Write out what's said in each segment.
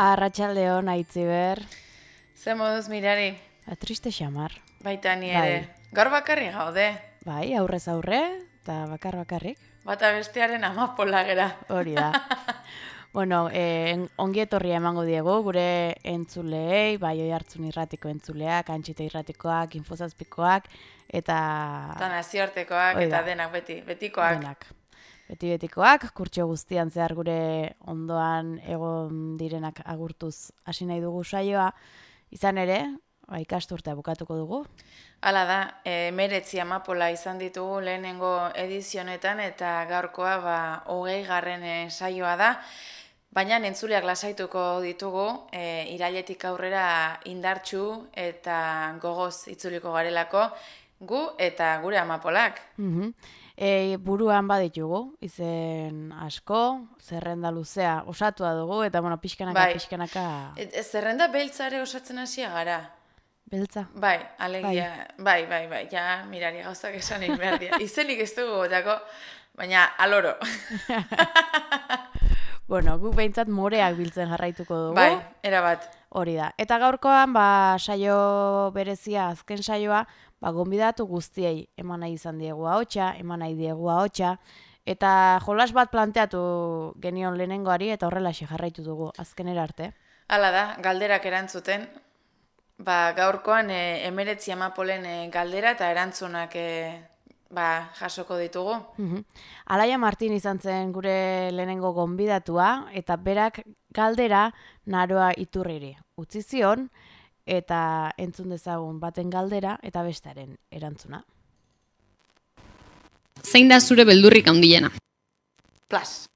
Arratxaldeon, aitziber. Ze moduz mirari, A, triste xamar. baita ni ere. Gaur bakarri gaude, Bai, aurrez aurre, eta bakar bakarrik. bata bestearen amapola gera. Hori da. bueno, eh, ongi etorria emango diegu, gure entzuleei, bai oi hartzun irratiko entzuleak, antxita irratikoak, infozazpikoak, eta Eta nazioartekoak da. eta denak beti, betikoak. denak. Beti betikoak, kurtxo guztian zehar gure ondoan egon direnak agurtuz hasi nahi dugu saioa. Izan ere, ba, ikasturtea bukatuko dugu. Hala da, e, meretzi amapola izan ditugu lehenengo edizionetan eta gaurkoa ba, hogei garren e, saioa da. Baina entzuleak lasaituko ditugu, e, irailetik aurrera indartxu eta gogoz itzuliko garelako gu eta gure amapolak. Mhm. E, buruan baditugu, izen asko, zerrenda luzea osatua dugu, eta bueno, pixkanaka, Bai. pixkanaka E, e, zerrenda beltzare osatzen hasia gara. beltza. Bai, alegia, bai, bai, bai, ja, mirari gauzak esan egin behar dira. Izenik ez dugu gotako, baina aloro. Bueno, guk behintzat moreak biltzen jarraituko dugu. bai, erabat. Hori da. Eta gaurkoan, ba, saio berezia, azken saioa, ba, gonbidatu guztiei eman nahi izan diegu ahotsa, eman nahi diegu ahotsa, eta jolas bat planteatu genion lehenengoari, eta horrela jarraitu dugu azkenera arte. Hala da, galderak erantzuten, ba, gaurkoan e, emeretzi amapolen e, galdera eta erantzunak e, ba, jasoko ditugu. Mhm. Alaia Martin izan zen gure lehenengo gonbidatua, eta berak galdera naroa iturriri utzi zion, eta entzun dezagun baten galdera eta bestaren erantzuna. Zein da zure beldurrik handiena? Plas.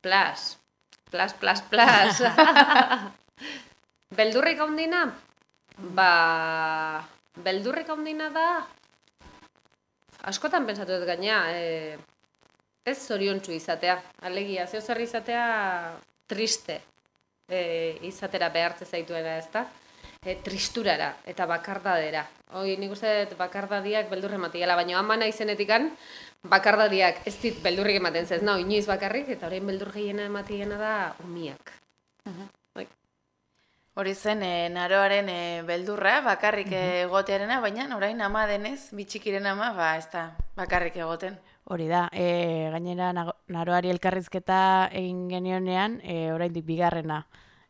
Plas. Plas, plas, plas. beldurrik handina? Ba, beldurrik handina da, askotan pentsatu dut gaina, e, ez zoriontsu izatea. Alegia, zeo zer izatea triste e, izatera behartze zaituena, ez da? E, tristurara eta bakardadera. Hoi, nik uste dut bakardadiak beldurre matiela, baina ama naizenetikan bakardadiak ez dit beldurrik ematen zez, nau, inoiz bakarrik, eta orain beldur gehiena ematiena da umiak. Bai. Hori zen, e, naroaren e, beldurra, bakarrik egotearena, baina orain ama denez, bitxikiren ama, ba, ez da, bakarrik egoten. Hori da, e, gainera naroari elkarrizketa egin genionean, e, oraindik bigarrena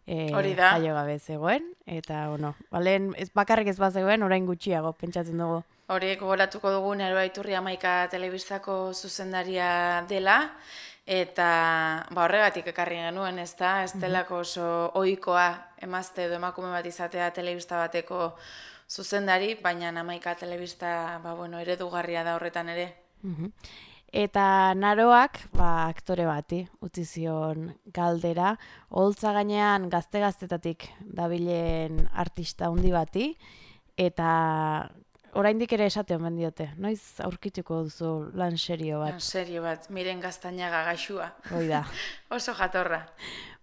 e, Hori da. jaio gabe zegoen, eta, bueno, balen, ez bakarrik ez bazegoen, orain gutxiago, pentsatzen dugu. Horiek gogoratuko dugu Naroa Iturri Amaika telebistako zuzendaria dela, eta ba, horregatik ekarri genuen, ez da, ez delako oso ohikoa emazte edo emakume bat izatea telebista bateko zuzendari, baina Amaika telebista ba, bueno, eredugarria da horretan ere. Eta naroak, ba, aktore bati, utzi zion galdera, holtza gainean gazte-gaztetatik dabilen artista handi bati, eta oraindik ere esate omen diote, noiz aurkituko duzu lan serio Bat. bat, Serio bat, miren gaztainaga gaxua. hoi da. Oso jatorra.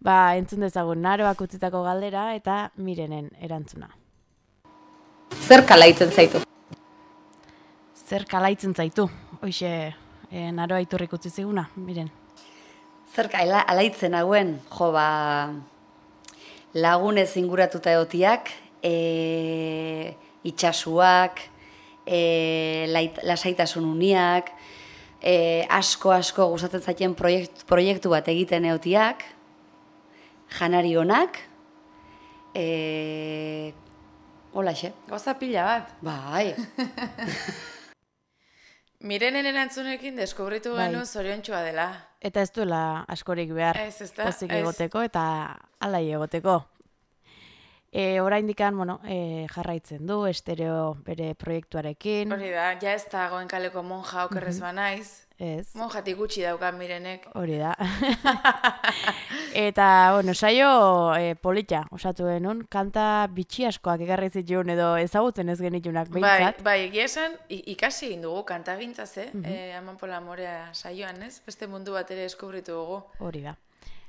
Ba, entzun dezagun, naroak utzitako galdera eta mirenen erantzuna. Zer kalaitzen zaitu? Zer kalaitzen zaitu, hoxe, e, naroa iturrik utzi ziguna, miren. Zerka ala, alaitzen hauen, jo ba, lagunez inguratuta egotiak, e, itxasuak, e, lait, lasaitasun uniak, e, asko asko gustatzen zaiten proiektu, proiektu bat egiten egotiak, janari honak, e, holaxe, Goza pila bat. bai, Mirenen erantzunekin deskubritu Bai. genuen zoriontxua dela. Eta ez duela askorik behar Ez, ez da, pozik ez. egoteko eta alai egoteko. E, oraindikan, bueno, e, jarraitzen du estereo bere proiektuarekin. Hori da, ja ez da goen kaleko monja okerrez banaiz. Ez, Monjatik gutxi daukan mirenek. hori da. eta, bueno, saio e, polita osatu genuen, kanta bitxi askoak ekarri zituen edo ezagutzen ez genitunak Bai, behintzat. bai, egia esan, ikasi egin dugu kantagintza ze, eh, Amanpola Morea saioan, ez? Beste mundu bat ere eskubritu dugu. Hori da.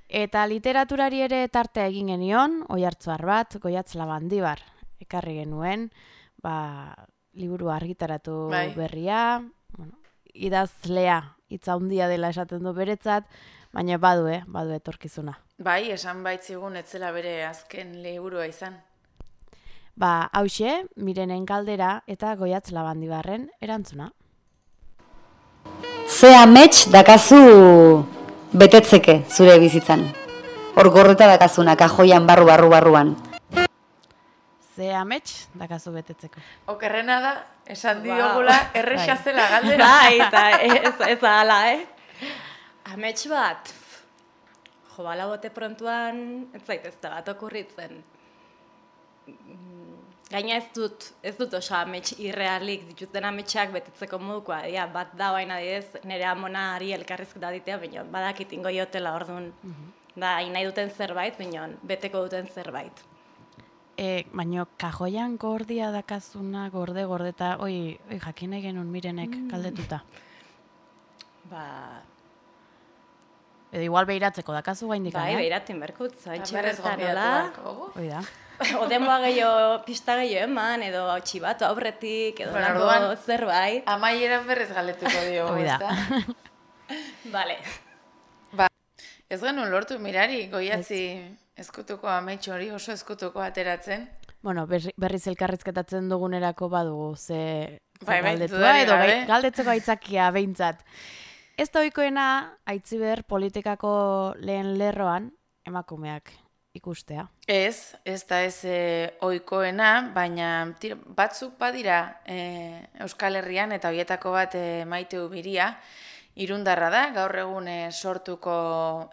Eta literaturari ere tartea egin genion, oi hartzuar bat, goiatz labandibar, ekarri genuen, ba, liburu argitaratu Bai. berria, bueno, idazlea hitza handia dela esaten du beretzat, baina badu, eh, badu etorkizuna. Bai, esan baitzigun etzela bere azken liburua izan. Ba, hause, mirenen galdera eta goiatz labandibarren erantzuna. Ze amets dakazu betetzeke zure bizitzan. Hor gorreta dakazuna, kajoian barru barru barruan. Ze amets dakazu betetzeko. Okerrena da, esan Ba, diogula, erresa bai. zela galdera. Bai, eta ez, ez ala, eh? Amets bat, jo, bala bote prontuan, ez zaitez da bat okurritzen. Mm, Gaina ez dut, ez dut oso amets irrealik dituzten ametsak betetzeko modukoa. Ja, bat da baina adidez, nire amonari elkarrizketa ditea, baina badakit ingo jotela orduan. Da, hain nahi duten zerbait, baina beteko duten zerbait. E, baino, kajoian gordia dakazuna, gorde, gordeta, oi, oi jakin nahi genuen mirenek galdetuta. Ba, Edo igual behiratzeko dakazu gaindik, bai, eh? behiratzen berkut, hola. beharko dugu. Hoi da. Odenboa gehiago, pista gehiago eman, edo txibatu aurretik, edo Bueno, lako orduan- zerbait. Amaieran berrez galetuko diogu, Hoi da. ezta? Vale. Ez genuen lortu mirari, goiatzi eskutuko amets hori oso eskutuko ateratzen. Bueno, berri, berriz elkarrizketatzen dugunerako badugu ze, Bai, bai, galdetua, edo gabe. galdetzeko aitzakia behintzat. Ez da ohikoena aitziber politikako lehen lerroan emakumeak ikustea. Ez, ez da ez e, oikoena, baina tira, batzuk badira e, Euskal Herrian eta hoietako bat e, maite ubiria, irundarra da, gaur egun e, sortuko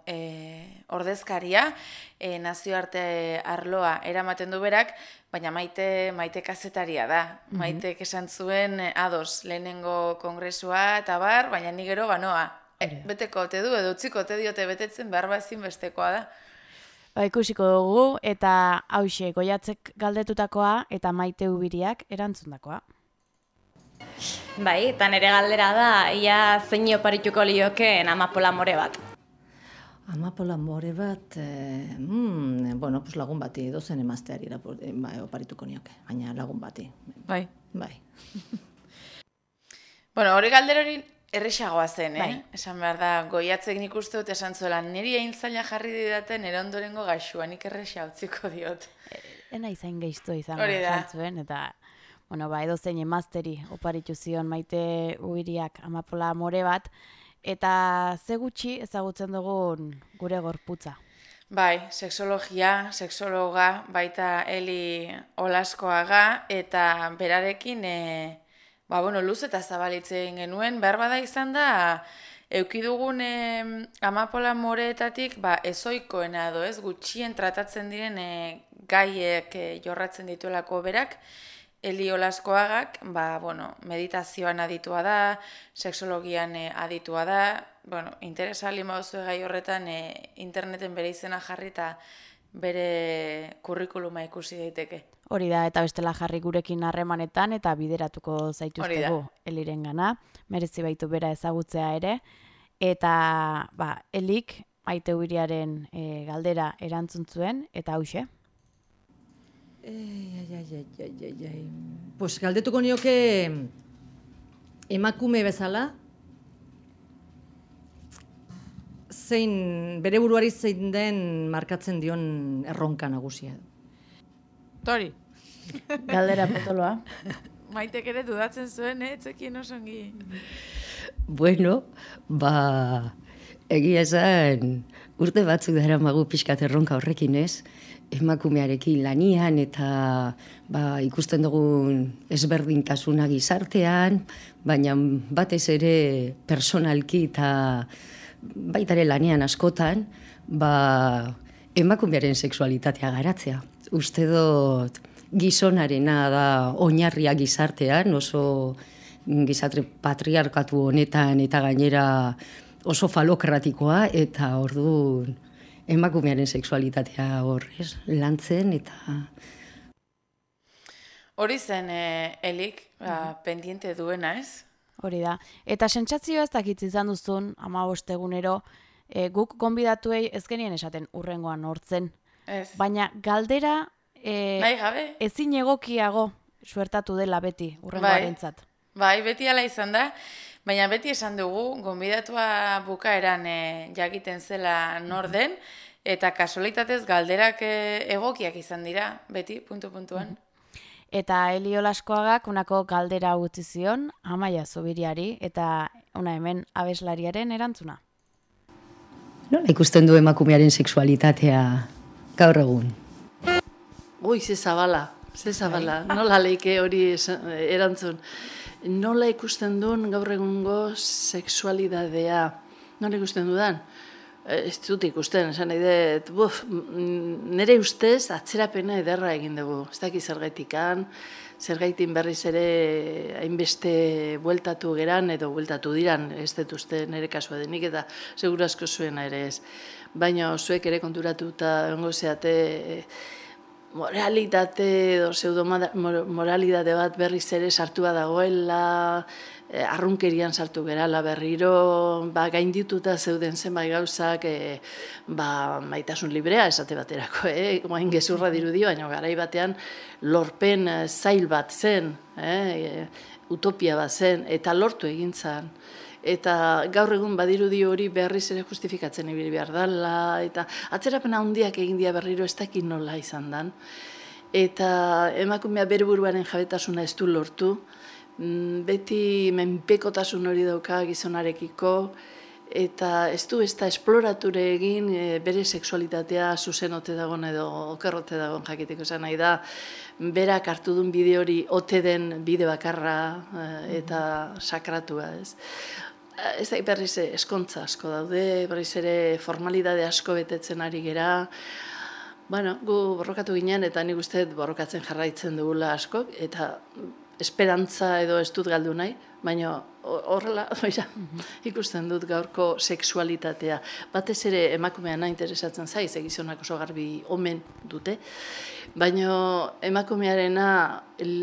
e, ordezkaria, e, nazioarte arloa eramaten du berak, baina maite, maite kazetaria da. Maitek esan zuen ados lehenengo kongresua eta bar, baina ni gero banoa. E, beteko ote du edo utziko ote diote betetzen behar ba ezinbestekoa da. Ba, ikusiko dugu eta hause goiatzek galdetutakoa eta maite ubiriak erantzundakoa. Bai, eta nire galdera da, ia zein oparituko liokeen amapola more bat. Amapola more bat, eh, mm, bueno, pues lagun bati, dozen emazteari eh, ba, oparituko nioke, baina lagun bati, Bai. bai. Bueno, hori galdera hori erresagoa zen, eh? Bai. Esan behar da, goiatzek nik uste dut esan zuela, niri egin zaila jarri didaten nire ondorengo gaixua, nik erresa utziko diot. Ena izain geiztu izan Hori da. esan zuen, eta bueno, ba, edo zein emazteri oparitu zion maite ubiriak amapola more bat, eta ze gutxi ezagutzen dugun gure gorputza. Bai, sexologia, sexologa, baita Eli Olaskoaga, eta berarekin, e, ba, bueno, luz eta zabalitze egin genuen, behar bada izan da, eukidugun e, amapola moreetatik, ba, ezoikoena edo ez, gutxien tratatzen diren e, gaiek e, jorratzen dituelako berak, Eli Olaskoagak, ba, bueno, meditazioan aditua da, sexologian eh, aditua da, bueno, interesa lima gai horretan eh, interneten bere izena jarri eta bere kurrikuluma ikusi daiteke. Hori da, eta bestela jarri gurekin harremanetan eta bideratuko zaituztegu eliren gana, merezi baitu bera ezagutzea ere, eta ba, elik maite e, galdera erantzun zuen, eta hause. Ei, ai, ai, ai, ai, ai, ai. Pues galdetuko nioke emakume bezala, zein, bere buruari zein den markatzen dion erronka nagusia. Tori, Galdera potoloa. maitek ere dudatzen zuen, eh? Etzekien osongi. Bueno, ba, egia esan, urte batzuk dara magu pixkat erronka horrekin ez, emakumearekin lanian eta ba, ikusten dugun ezberdintasuna gizartean, baina batez ere personalki eta baita ere lanean askotan, ba, emakumearen sexualitatea garatzea. Uste dut gizonarena da oinarria gizartean, oso gizatre patriarkatu honetan eta gainera oso falokratikoa eta orduan emakumearen sexualitatea horrez lantzen eta Hori zen eh, Elik, ba, pendiente duena, ez? Hori da. Eta sentsazioa ez dakit izan duzun, ama egunero, e, guk gonbidatuei ez genien esaten urrengoan hortzen. Ez. Baina galdera e, Nahi gabe? ezin egokiago suertatu dela beti urrengoarentzat. Bai, beti ala izan da, Baina beti esan dugu, gonbidatua bukaeran e, jakiten zela norden, eta kasualitatez galderak e, egokiak izan dira, beti, puntu-puntuan. Eta Elio Laskoagak unako galdera utzi zion Amaia Zubiriari eta una hemen abeslariaren erantzuna. Nola ikusten du emakumearen sexualitatea gaur egun? Ui, ze zabala, ze zabala, nola leike hori esan- erantzun. Nola ikusten duen gaur egungo sexualidadea? Nola ikusten dudan? Eh, Ez dut ikusten, esan nahi dut, buf, mm, nire ustez atzerapena ederra egin dugu. Ez daki zergaitikan, zergaitin berriz ere hainbeste bueltatu geran edo bueltatu diran, ez dut uste nire kasua denik eta segurasko zuena ere ez. Baina zuek ere konturatuta egongo zeate eh, moralitate edo pseudo moralidade bat berriz ere sartua dagoela, eh, arrunkerian sartu gerala berriro, ba, gaindituta zeuden zenbait gauzak, eh, ba, maitasun librea esate baterako, eh? guain gezurra dirudi, baina garai batean lorpen eh, zail bat zen, eh? utopia bat zen, eta lortu egin zen. Eta gaur egun badirudi hori berriz ere justifikatzen ibili behar dela, eta atzerapen handiak egin dia berriro ez dakit nola izan dan. Eta emakumea bere buruaren jabetasuna ez du lortu, Mm, beti menpekotasun hori dauka gizonarekiko, eta ez du ez da esplorature egin e, bere sexualitatea zuzen ote dagoen edo okerrote dagoen jakiteko esan nahi da, berak hartu duen bide hori ote den bide bakarra e, eta sakratua ez. Ez da berriz eskontza asko daude, berriz ere formalidade asko betetzen ari gera, Bueno, gu borrokatu ginen eta nik uste borrokatzen jarraitzen dugula askok, eta esperantza edo ez dut galdu nahi, baina ho- horrela, oira, ikusten dut gaurko sexualitatea. Batez ere emakumeana interesatzen zaiz, egizonak oso garbi omen dute, baina emakumearena el,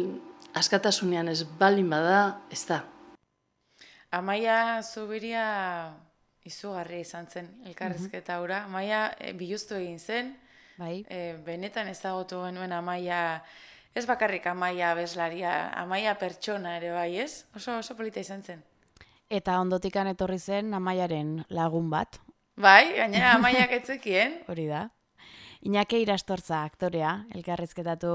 askatasunean ez balin bada, ez da. Amaia Zubiria izugarri izan zen elkarrizketa hura. Amaia e, biluztu egin zen, Bai, e, benetan ezagutu genuen Amaia, ez bakarrik Amaia abeslaria, Amaia pertsona ere bai, ez? Oso, oso polita izan zen. eta ondotikan etorri zen Amaiaren lagun bat, Bai, gainera Amaiak etzekien. hori da. Iñake Irastortza aktorea elkarrizketatu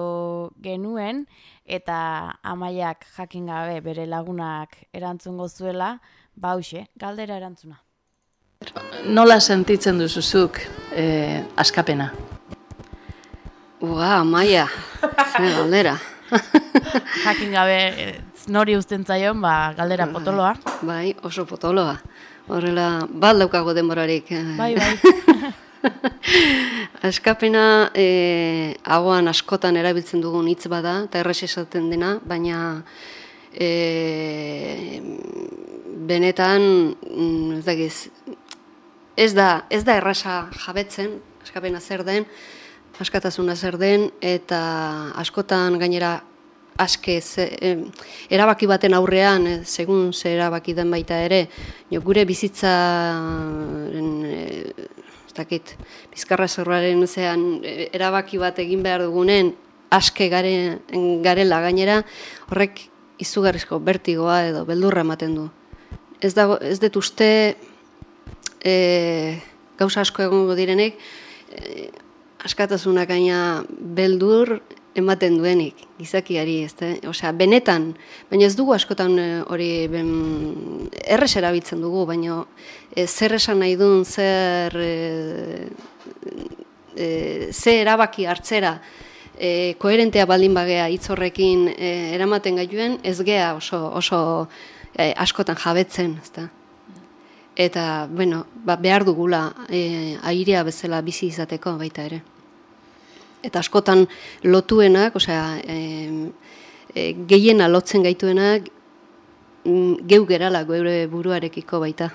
genuen eta Amaiak jakin gabe bere lagunak erantzungo zuela, ba hauxe, galdera erantzuna. Nola sentitzen duzuzuk eh, askapena? Ua, maia, ze galdera. Jakin gabe eh, nori uzten zaion, ba galdera potoloa. Bai, oso potoloa. Horrela, bat daukago denborarik. Bai, bai. Askapena e, hauan askotan erabiltzen dugun hitz bada, eta errex esaten dena, baina e, benetan, mm, ez dakiz, ez da, ez da errasa jabetzen, askapena zer den, askatasuna zer den, eta askotan gainera aske ze, em, erabaki baten aurrean, eh, segun ze erabaki den baita ere, jo, gure bizitzaren eh, ez dakit, bizkarra zorraren zean eh, erabaki bat egin behar dugunen aske garen, garela gainera, horrek izugarrizko bertigoa edo beldurra ematen du. Ez, dago, ez dut uste e, gauza asko egongo direnek, e, askatasunak gaina beldur ematen duenik gizakiari, ez da? Osea, benetan, baina ez dugu askotan eh, hori ben, errez erabiltzen dugu, baina e, zer esan nahi duen, zer e, e, ze erabaki hartzera e, koherentea baldin bagea hitz horrekin e, eramaten gaituen, ez gea oso, oso e, askotan jabetzen, ezta? Eta, bueno, ba, behar dugula e, airea bezala bizi izateko baita ere. Eta askotan lotuenak, osea, e, e, gehiena lotzen gaituenak mm, geu gerala geure buruarekiko baita.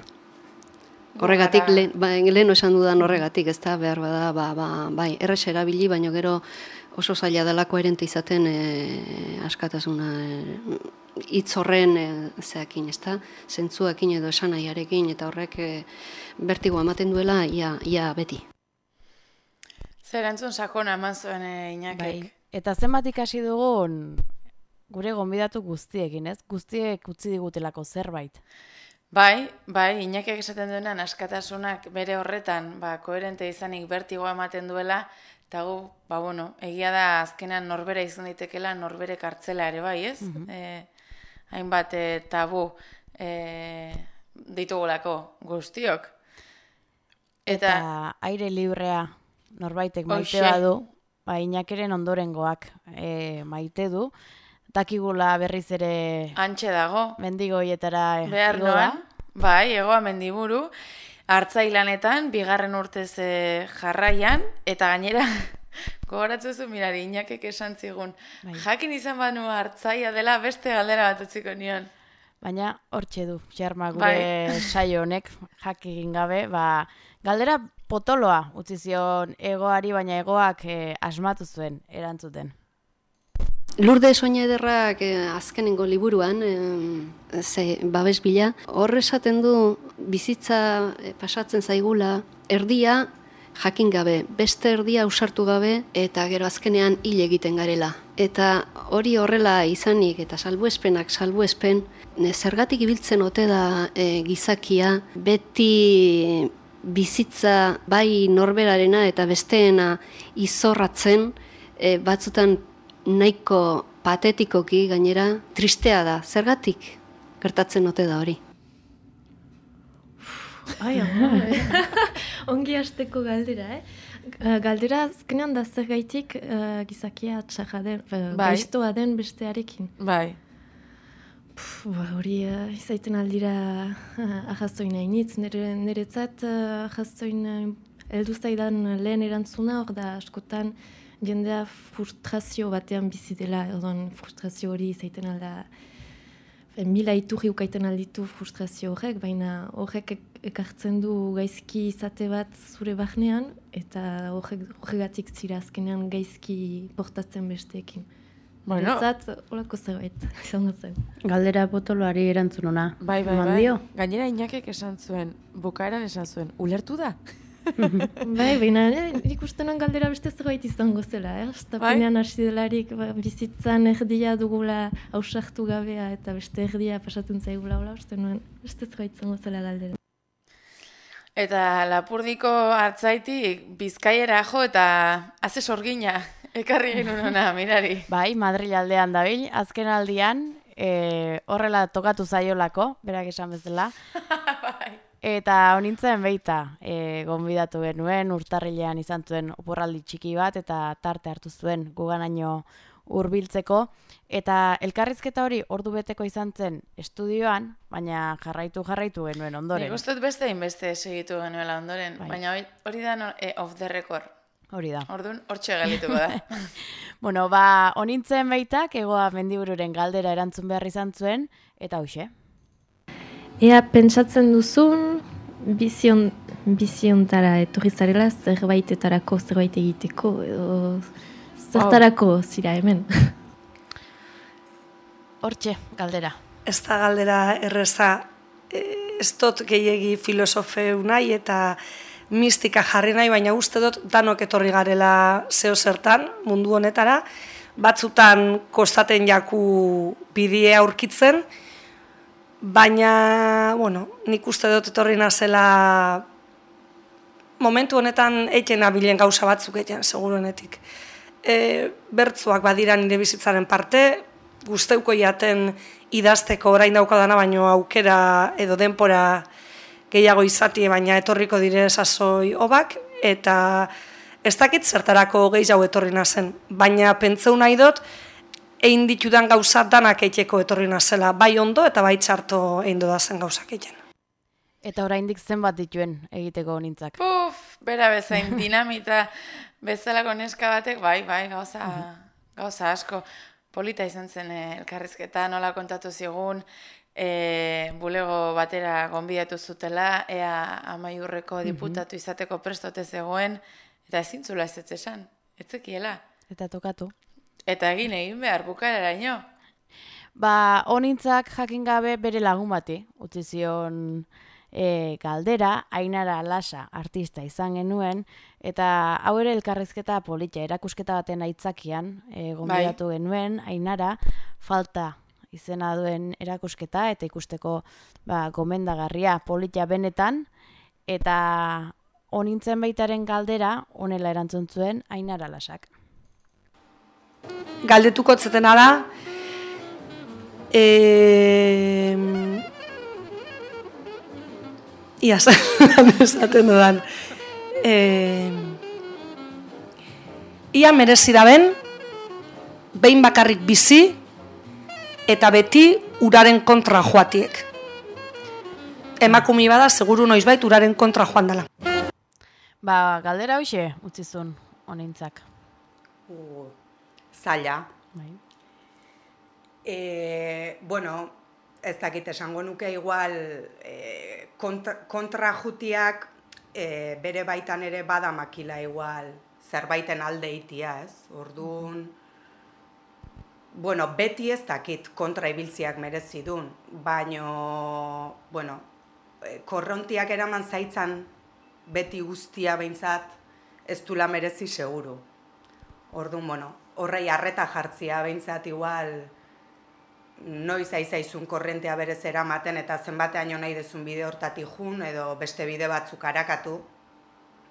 Horregatik, lehen, ba, lehen esan dudan horregatik, ez da, behar bada, ba, ba, bai, errez erabili, baina gero oso zaila dela koherente izaten e, askatasuna e, hitz horren e, zeakin, ez da, zentzuakin edo esanaiarekin, eta horrek e, bertigo ematen duela, ia, ia beti. Zer entzun sakona eman zuen e, Inakek. Bai. Eta zenbat ikasi dugun gure gonbidatu guztiekin, ez? Guztiek utzi digutelako zerbait. Bai, bai, Iñakiak esaten duenan askatasunak bere horretan, ba, koherente izanik bertigoa ematen duela, eta gu, ba, bueno, egia da azkenan norbera izan daitekela norbere kartzela ere bai, ez? Eh, hainbat eh, tabu eh, ditugulako guztiok. Eta, Eta, aire librea norbaitek maite badu, ba, inakeren ondorengoak e, maite du, dakigula berriz ere antxe dago, mendigoietara behar noan, bai, egoa mendiburu, hartzailanetan, bigarren urtez eh, jarraian, eta gainera, gogoratzen zu mirari, inakek esan zigun, Bai. jakin izan banu hartzaia dela beste galdera bat utziko nion. Baina hortxe du, Xarma, gure Bai. saio honek jak egin gabe, ba, galdera potoloa utzi zion egoari, baina egoak eh, asmatu zuen erantzuten. Lurde soina ederrak eh, azkenengo liburuan, eh, ze, babes bila, hor esaten du bizitza eh, pasatzen zaigula, erdia jakin gabe, beste erdia ausartu gabe, eta gero azkenean hil egiten garela. Eta hori horrela izanik, eta salbuespenak salbuespen, ne, zergatik ibiltzen ote da eh, gizakia, beti bizitza bai norberarena eta besteena izorratzen, e, batzutan nahiko patetikoki gainera tristea da. Zergatik gertatzen ote da hori? Ai, eh? Ongi hasteko galdera, eh? Eh, Galdera azkenean da zer gaitik uh, gizakia txarra den, uh, Bai. den bestearekin. Bai. Pff, ba, hori uh, izaiten aldira uh, ahazoin hainitz, nire, niretzat uh, ahazoin uh, heldu zaidan lehen erantzuna hor da askotan jendea frustrazio batean bizi dela, edo frustrazio hori izaiten alda mila iturri ukaiten alditu frustrazio horrek, baina horrek ek- ekartzen du gaizki izate bat zure barnean, eta horrek, horregatik zira azkenean gaizki portatzen besteekin. Bueno. Beretzat, holako zerbait, izango zen. Galdera potoloari erantzun ona. Bai, bai, Eman bai. dio? Gainera Iñakek esan zuen, bukaeran esan zuen, ulertu da? bai, baina eh, ikustenan galdera beste zerbait izango zela, eh? Estapenean hasi delarik ba, bizitzan erdia dugula ausartu gabea eta beste erdia pasatzen zaigula, hola, uste nuen beste zerbait izango zela galdera. Eta lapurdiko hartzaitik bizkaiera jo eta haze sorgina ekarri genuen ona, mirari. Bai, Madril aldean dabil, azken aldian, e, horrela tokatu zaiolako, berak esan bezala. Eta honintzen beita, e, gonbidatu genuen, urtarrilean izan zuen oporraldi txiki bat, eta tarte hartu zuen guganaino hurbiltzeko Eta elkarrizketa hori ordu beteko izan zen estudioan, baina jarraitu jarraitu genuen ondoren. Nik uste beste inbeste segitu genuela ondoren, Bai. baina hori da no, e, off the record. Hori da. Orduan, hortxe galituko da. Bueno, ba, onintzen baitak, egoa mendibururen galdera erantzun behar izan zuen, eta hoxe. Ea pentsatzen duzun bizion, biziontara etorri zarela zerbaitetarako zerbait egiteko edo zertarako zira hemen. Hortxe, galdera. Ez da galdera erreza, eh, ez dut gehiegi filosofeu nahi eta mistika jarri nahi, baina uste dut danok etorri garela zeo zertan mundu honetara, batzutan kostaten jaku bidie aurkitzen, baina, bueno, nik uste dut etorri nazela momentu honetan eken abilen gauza batzuk eken, seguruenetik. E, bertzuak badira nire bizitzaren parte, guzteuko jaten idazteko orain daukadana, baino aukera edo denpora gehiago izatie, baina etorriko dire sasoi obak, eta ez dakit zertarako gehiago etorri nazen, baina pentseu nahi dut, egin ditudan gauza danak eiteko etorri nazela, bai ondo eta bai txarto egin dodazen gauzak egiten. Eta oraindik zenbat dituen egiteko honintzak. Puf, bera bezain dinamita bezalako neska batek, bai, bai, gauza, gauza asko. Polita izan zen eh, elkarrizketa, nola kontatu zigun, e, bulego batera gonbidatu zutela, ea amaiurreko diputatu izateko prestote zegoen, eta ezin zula ez ez esan, etzekiela. Eta tokatu. Eta egin egin behar bukararaino. Ba, honintzak jakin gabe bere lagun bati, utzi zion e, galdera, Ainara Lasa artista izan genuen, eta hau ere elkarrizketa politia, erakusketa baten aitzakian, e, gombidatu genuen, Ainara, falta izena duen erakusketa, eta ikusteko ba, gomendagarria politia benetan, eta onintzen baitaren galdera, onela erantzun zuen, Ainara Lasak. Galdetuko zetena da, e, Iaz, esaten dudan. E, ia merezi da ben, behin bakarrik bizi, eta beti uraren kontra joatiek. Emakumi bada, seguru noizbait uraren kontra joan dela. Ba, galdera hoxe, utzizun, honintzak. Uh, zaila. Bai. E, bueno, ez dakit esango nuke igual e, kontra, kontra jutiak e, bere baitan ere bada makila igual zerbaiten alde itia, ez? Orduan, bueno, beti ez dakit kontra ibiltziak merezi dun, baino, bueno, e, korrontiak eraman zaitzan beti guztia behintzat ez dula merezi seguru. Orduan, bueno, horrei harreta jartzia behintzat igual, noiz aizaizun korrentea berez eramaten eta zenbatean nahi dezun bide hortati jun edo beste bide batzuk arakatu,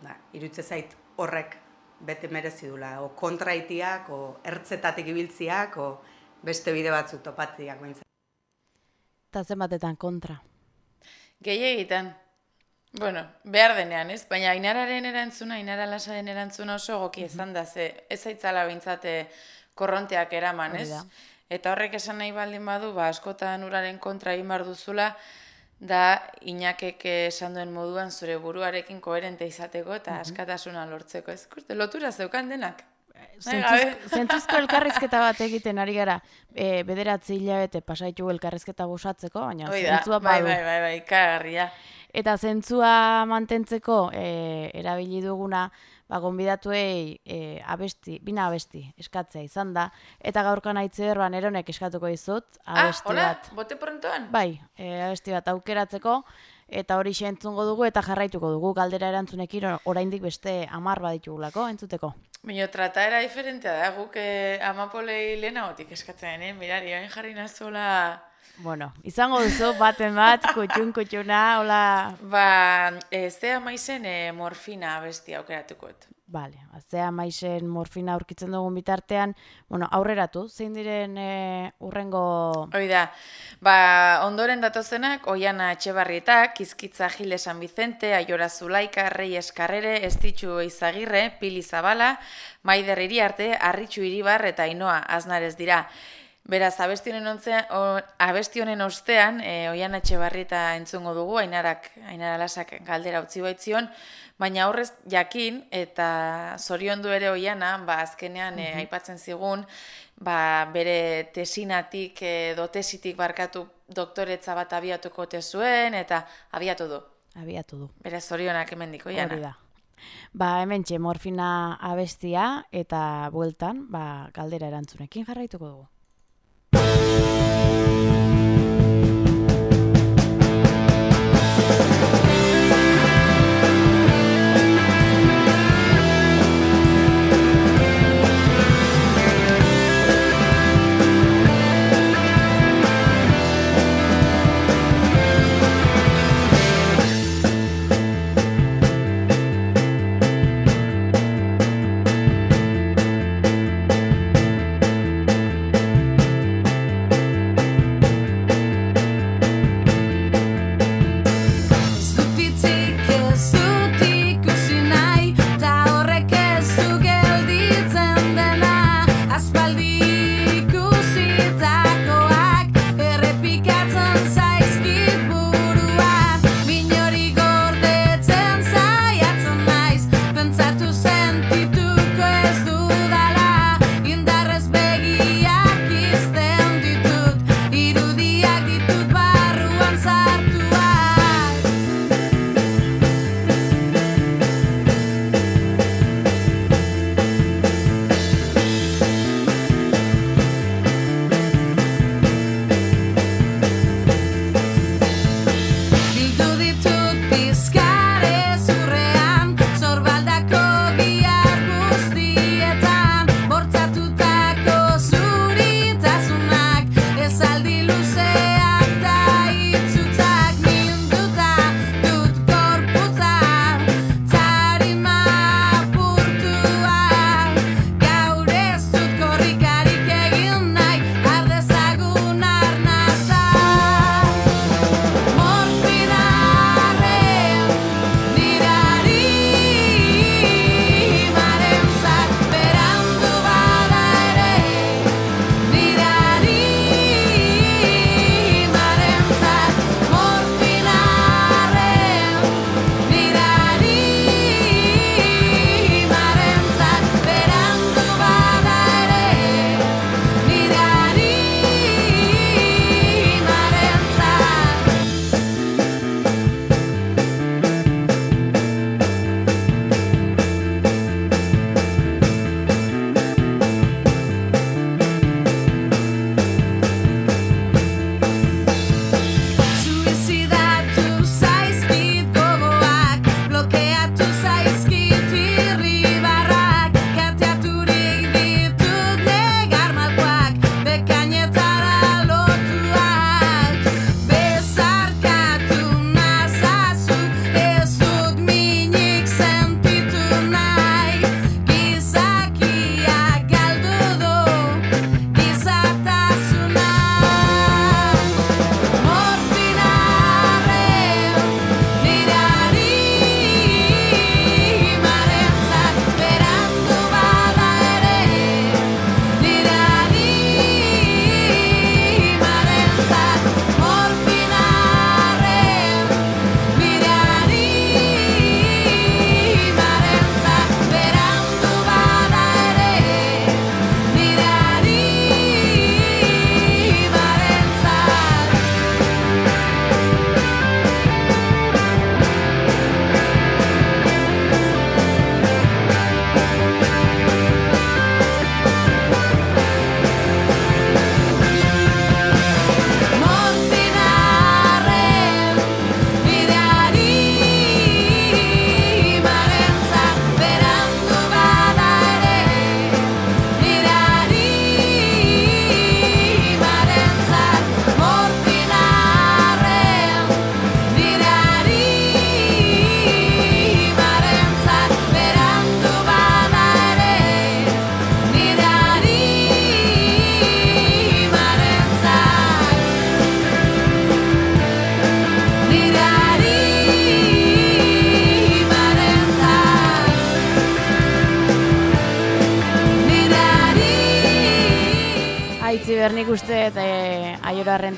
ba, irutze zait horrek bete merezi dula, o kontraitiak, o ertzetatik ibiltziak, o beste bide batzuk topatiak baintza. Eta zenbatetan kontra. Gehi egiten. Bueno, behar denean, ez? Baina ainararen erantzuna, ainara lasaren erantzuna oso goki izan da, ze ez aitzala bintzate korronteak eraman, ez? Eta horrek esan nahi baldin badu, ba, askotan uraren kontra egin bar duzula, da inakek esan duen moduan zure buruarekin koherente izateko eta askatasuna lortzeko. Ez kurte, lotura zeukan denak. Zentuzko elkarrizketa bat egiten ari gara, e, bederatzi hilabete pasaitu elkarrizketa busatzeko, baina zentzua bai, bai, bai, bai, karagarria. Eta zentzua mantentzeko e, erabili duguna, ba, gonbidatuei e, abesti, bina abesti eskatzea izan da, eta gaurkan aitze berban eronek eskatuko dizut, ah, abesti ah, hola, bat. bote prontoan? Bai, e, abesti bat aukeratzeko, eta hori entzungo dugu eta jarraituko dugu galdera erantzunekin oraindik beste amar baditugulako entzuteko. Baina trataera diferentea da, guk eh, amapolei lehenagotik eskatzen, eh? mirari, hain jarri nazola... Bueno, izango duzu, baten bat, kutxun, kutxuna, hola... Ba, e, ze amaizen e, morfina besti aukeratukoet. Bale, zea maizen morfina aurkitzen dugun bitartean, bueno, aurreratu, zein diren e, urrengo... Hoi da, ba, ondoren datozenak, oiana etxebarrietak, izkitza Gile San Vicente, aiora Zulaika, Rei Eskarrere, Estitxu Izagirre, Pili Zabala, Maider Iriarte, Arritxu Iribar eta Inoa, aznarez dira. Beraz, abesti honen ostean, e, oian etxebarrieta entzungo dugu, ainarak, ainara lasak galdera utzi baitzion, baina aurrez jakin eta zorion du ere oiana, ba, azkenean e, aipatzen zigun, ba, bere tesinatik, e, dotesitik barkatu doktoretza bat abiatuko zuen eta abiatu du. Abiatu du. Bere zorionak hemen oiana. Hori da. Ba, hemen morfina abestia eta bueltan, ba, galdera erantzunekin jarraituko dugu. Bye.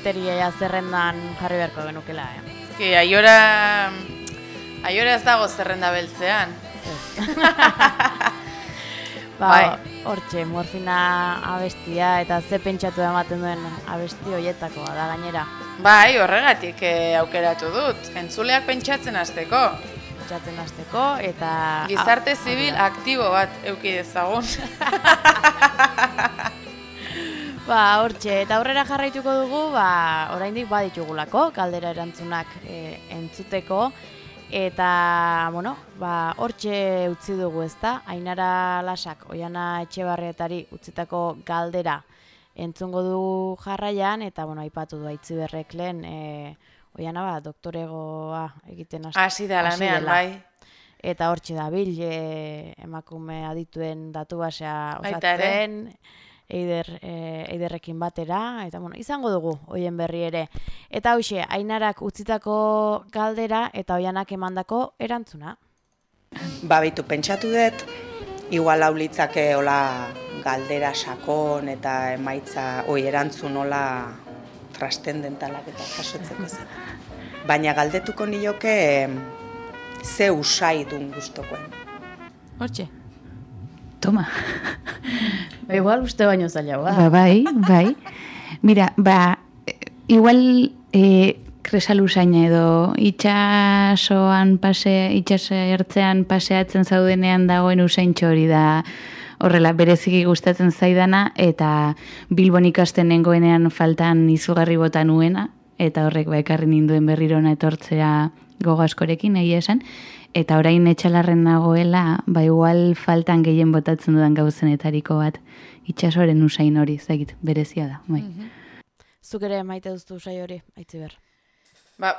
Aiora renteria zerrendan jarri beharko genukela, eh? Ki, aiora... Aiora ez dago zerrenda beltzean. ba, Bai. hortxe, morfina abestia eta ze pentsatu ematen duen abesti hoietakoa da gainera. Bai, horregatik eh, aukeratu dut. Entzuleak pentsatzen hasteko. Pentsatzen hasteko eta... Gizarte zibil aktibo bat euki dezagun. Ba, hortxe, eta aurrera jarraituko dugu, ba, oraindik baditugulako, kaldera erantzunak e, entzuteko, eta, bueno, ba, hortxe utzi dugu ezta, Ainara Lasak, Oiana Etxebarrietari utzitako galdera entzungo du jarraian, eta, bueno, aipatu du aitzi berrek lehen, e, Oiana ba, doktoregoa egiten hasi Hasi da lanean, bai. Eta hortxe da bil, e, emakume adituen datu basea Baita ere. Eider, e, Eiderrekin batera, eta bueno, izango dugu hoien berri ere. Eta hoxe, Ainarak utzitako galdera eta Oianak emandako erantzuna. Ba, bitu, pentsatu dut, igual hau litzake hola galdera sakon eta emaitza, oi erantzun hola trastendentalak eta jasotzeko zen. Baina galdetuko nioke ze usai dun gustokoen. Hortxe. Toma. Ba, igual uste baino zailagoa. Ba, bai, bai. Mira, ba, eh, igual e, kresalusaina edo itxasoan pase, itxas ertzean paseatzen zaudenean dagoen usaintxo hori da horrela bereziki gustatzen zaidana eta Bilbon ikasten nengoenean faltan izugarri bota nuena eta horrek ba ekarri ninduen berrirona etortzea gogo askorekin egia esan eta orain etxalarren nagoela ba igual faltan gehien botatzen dudan gauzenetariko bat itxasoren usain hori zagit berezia da bai. Zuk ere maite duztu usai hori, aitziber. Ba,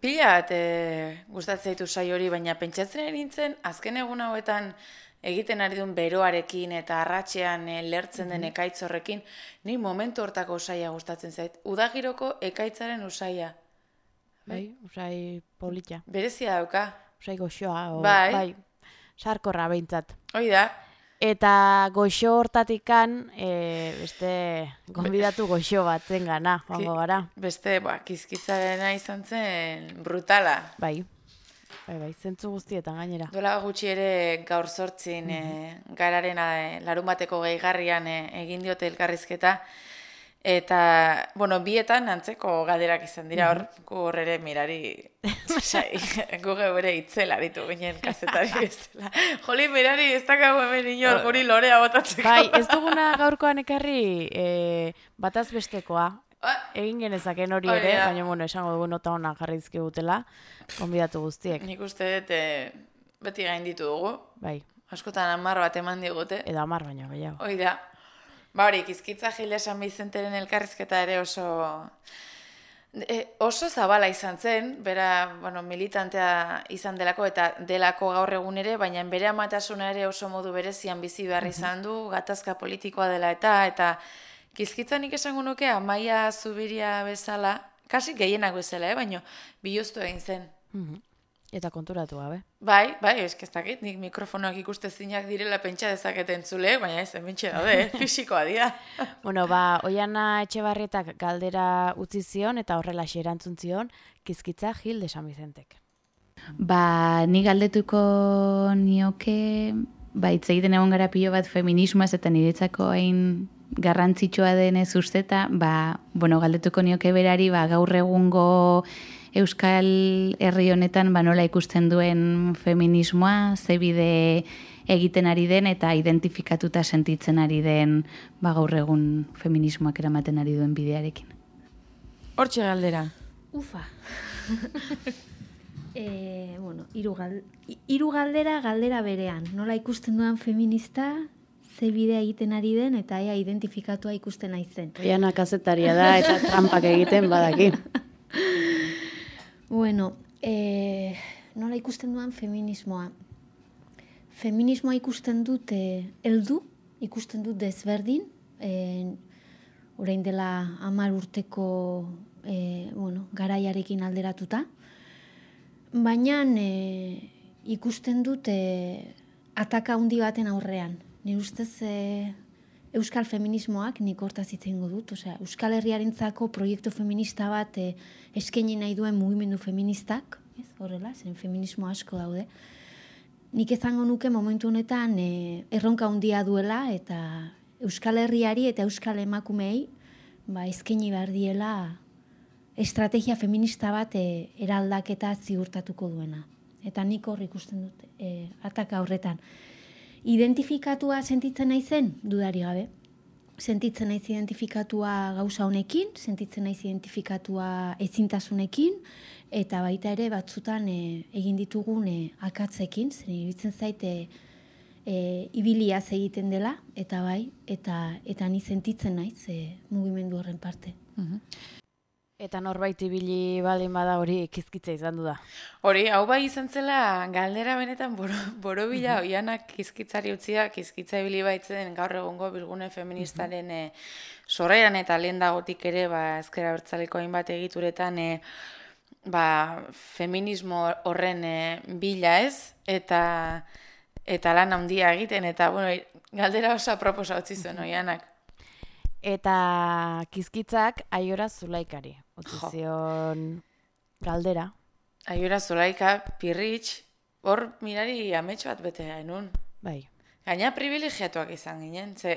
pila bat e, gustatzen zaitu sai hori, baina pentsatzen ari nintzen, azken egun hauetan egiten ari duen beroarekin eta arratxean e, lertzen den Mhm. ekaitz horrekin, ni momentu hortako usaia gustatzen zait. Udagiroko ekaitzaren usaia. Bai, usai polita. Berezia dauka. Usai goxoa, o, Bai. bai. Sarkorra behintzat. Hoi da. Eta goxo hortatikan, e, beste gonbidatu goxo baten gana, joango gara. Beste, ba, kizkitzarena izan zen brutala. Bai. Bai, bai, zentzu guztietan gainera. Duela gutxi ere gaur sortzin e, gararen e, larun bateko gehigarrian e, egin diote elkarrizketa. Eta, bueno, bietan antzeko galderak izan dira, hor, gu hor ere mirari, gu geure itzela ditu ginen kazetari bezala. Joli, mirari, ez dakago hemen inor, guri lorea botatzeko. Bai, ez duguna gaurkoan ekarri e, bataz bestekoa. Egin genezaken hori Hori ere, da. baina bueno, esango dugu nota ona jarri dizkigutela, konbidatu guztiek. Nik uste dut e, beti gain ditu dugu. Bai. Askotan amar bat eman digute. Edo amar baino gehiago. Hoi da. Ba hori, Kizkitza Gile San Bizenteren elkarrizketa ere oso e, oso zabala izan zen, bera, bueno, militantea izan delako eta delako gaur egun ere, baina bere amatasuna ere oso modu berezian bizi behar izan du, gatazka politikoa dela eta eta Kizkitza nik esango nuke Amaia Zubiria bezala, kasi gehienak bezala, eh? baina biluztu egin zen. Mhm. Eta konturatu gabe. Bai, bai, eske ez dakit, nik mikrofonoak ikustezinak direla pentsa dezakete entzule, baina ez, hementxe daude, eh? fisikoa dira. Bueno, ba, Oiana Etxebarrietak galdera utzi zion eta horrela erantzun zion Kizkitza Gil de San Vicentek. Ba, ni galdetuko nioke, ba, hitz egiten egon gara pilo bat feminismoaz eta niretzako hain garrantzitsua denez usteta, ba, bueno, galdetuko nioke berari, ba, gaur egungo Euskal Herri honetan ba, nola ikusten duen feminismoa, ze bide egiten ari den eta identifikatuta sentitzen ari den ba, gaur egun feminismoak eramaten ari duen bidearekin. Hortxe galdera. Ufa. e, bueno, hiru gal, galdera galdera berean. Nola ikusten duan feminista, ze bidea egiten ari den eta ea identifikatua ikusten naizen. Oiana kazetaria da eta trampak egiten badaki. Bueno, e, nola ikusten duan feminismoa? Feminismoa ikusten dut heldu, ikusten dut desberdin, e, orain dela hamar urteko e, bueno, garaiarekin alderatuta, baina e, ikusten dut e, ataka handi baten aurrean. Ni ustez e, Euskal feminismoak nik hortaz hitz egingo dut, osea, Euskal Herriarentzako proiektu feminista bat e, eskaini nahi duen mugimendu feministak, ez horrela, zen feminismo asko daude. Nik ezango nuke momentu honetan e, erronka handia duela eta Euskal Herriari eta Euskal emakumei ba, eskaini behar diela estrategia feminista bat e, eraldaketa ziurtatuko duena. Eta nik hor ikusten dut e, ataka horretan. Identifikatua sentitzen naizen dudari gabe. Sentitzen naiz identifikatua gauza honekin, sentitzen naiz identifikatua ezintasunekin, eta baita ere batzutan e, egin ditugun e, akatzekin, zen iruditzen zaite e, ibilia egiten dela, eta bai, eta, eta ni sentitzen naiz e, mugimendu horren parte. Eta norbait ibili baldin bada hori kizkitza izan du da. Hori, hau bai izan zela galdera benetan boro, borobila mm oianak kizkitzari utzia, kizkitza ibili baitzen gaur egungo bilgune feministaren mm sorreran eta lehen dagotik ere ba, ezkera bertzaleko hainbat egituretan e, ba, feminismo horren e, bila ez, eta eta lan handia egiten, eta bueno, galdera oso proposa utzi zuen oianak. Eta kizkitzak aiora zulaikari. Utzizion galdera. Aiora zulaika, pirritx, hor mirari ametsu bat bete genuen. Bai. Gaina privilegiatuak izan ginen. Ze,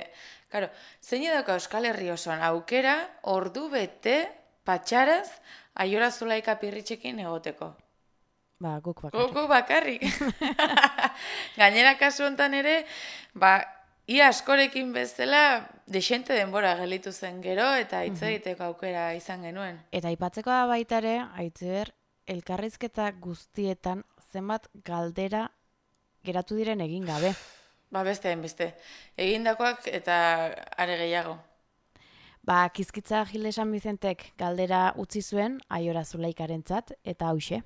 karo, zein edoko Euskal Herri osoan aukera, ordu bete, patxaraz, aiora zulaika pirritxekin egoteko. Ba, guk bakarrik. Guk bakarrik. Gainera kasu hontan ere, ba, ia askorekin bezala desente denbora gelitu zen gero eta hitz mhm. egiteko aukera izan genuen. Eta aipatzeko da baita ere, aitzer, elkarrizketa guztietan zenbat galdera geratu diren egin gabe. Ba beste, beste. Egindakoak eta are gehiago. Ba, kizkitza Gilde San Bizentek galdera utzi zuen aiora zulaikarentzat eta hause.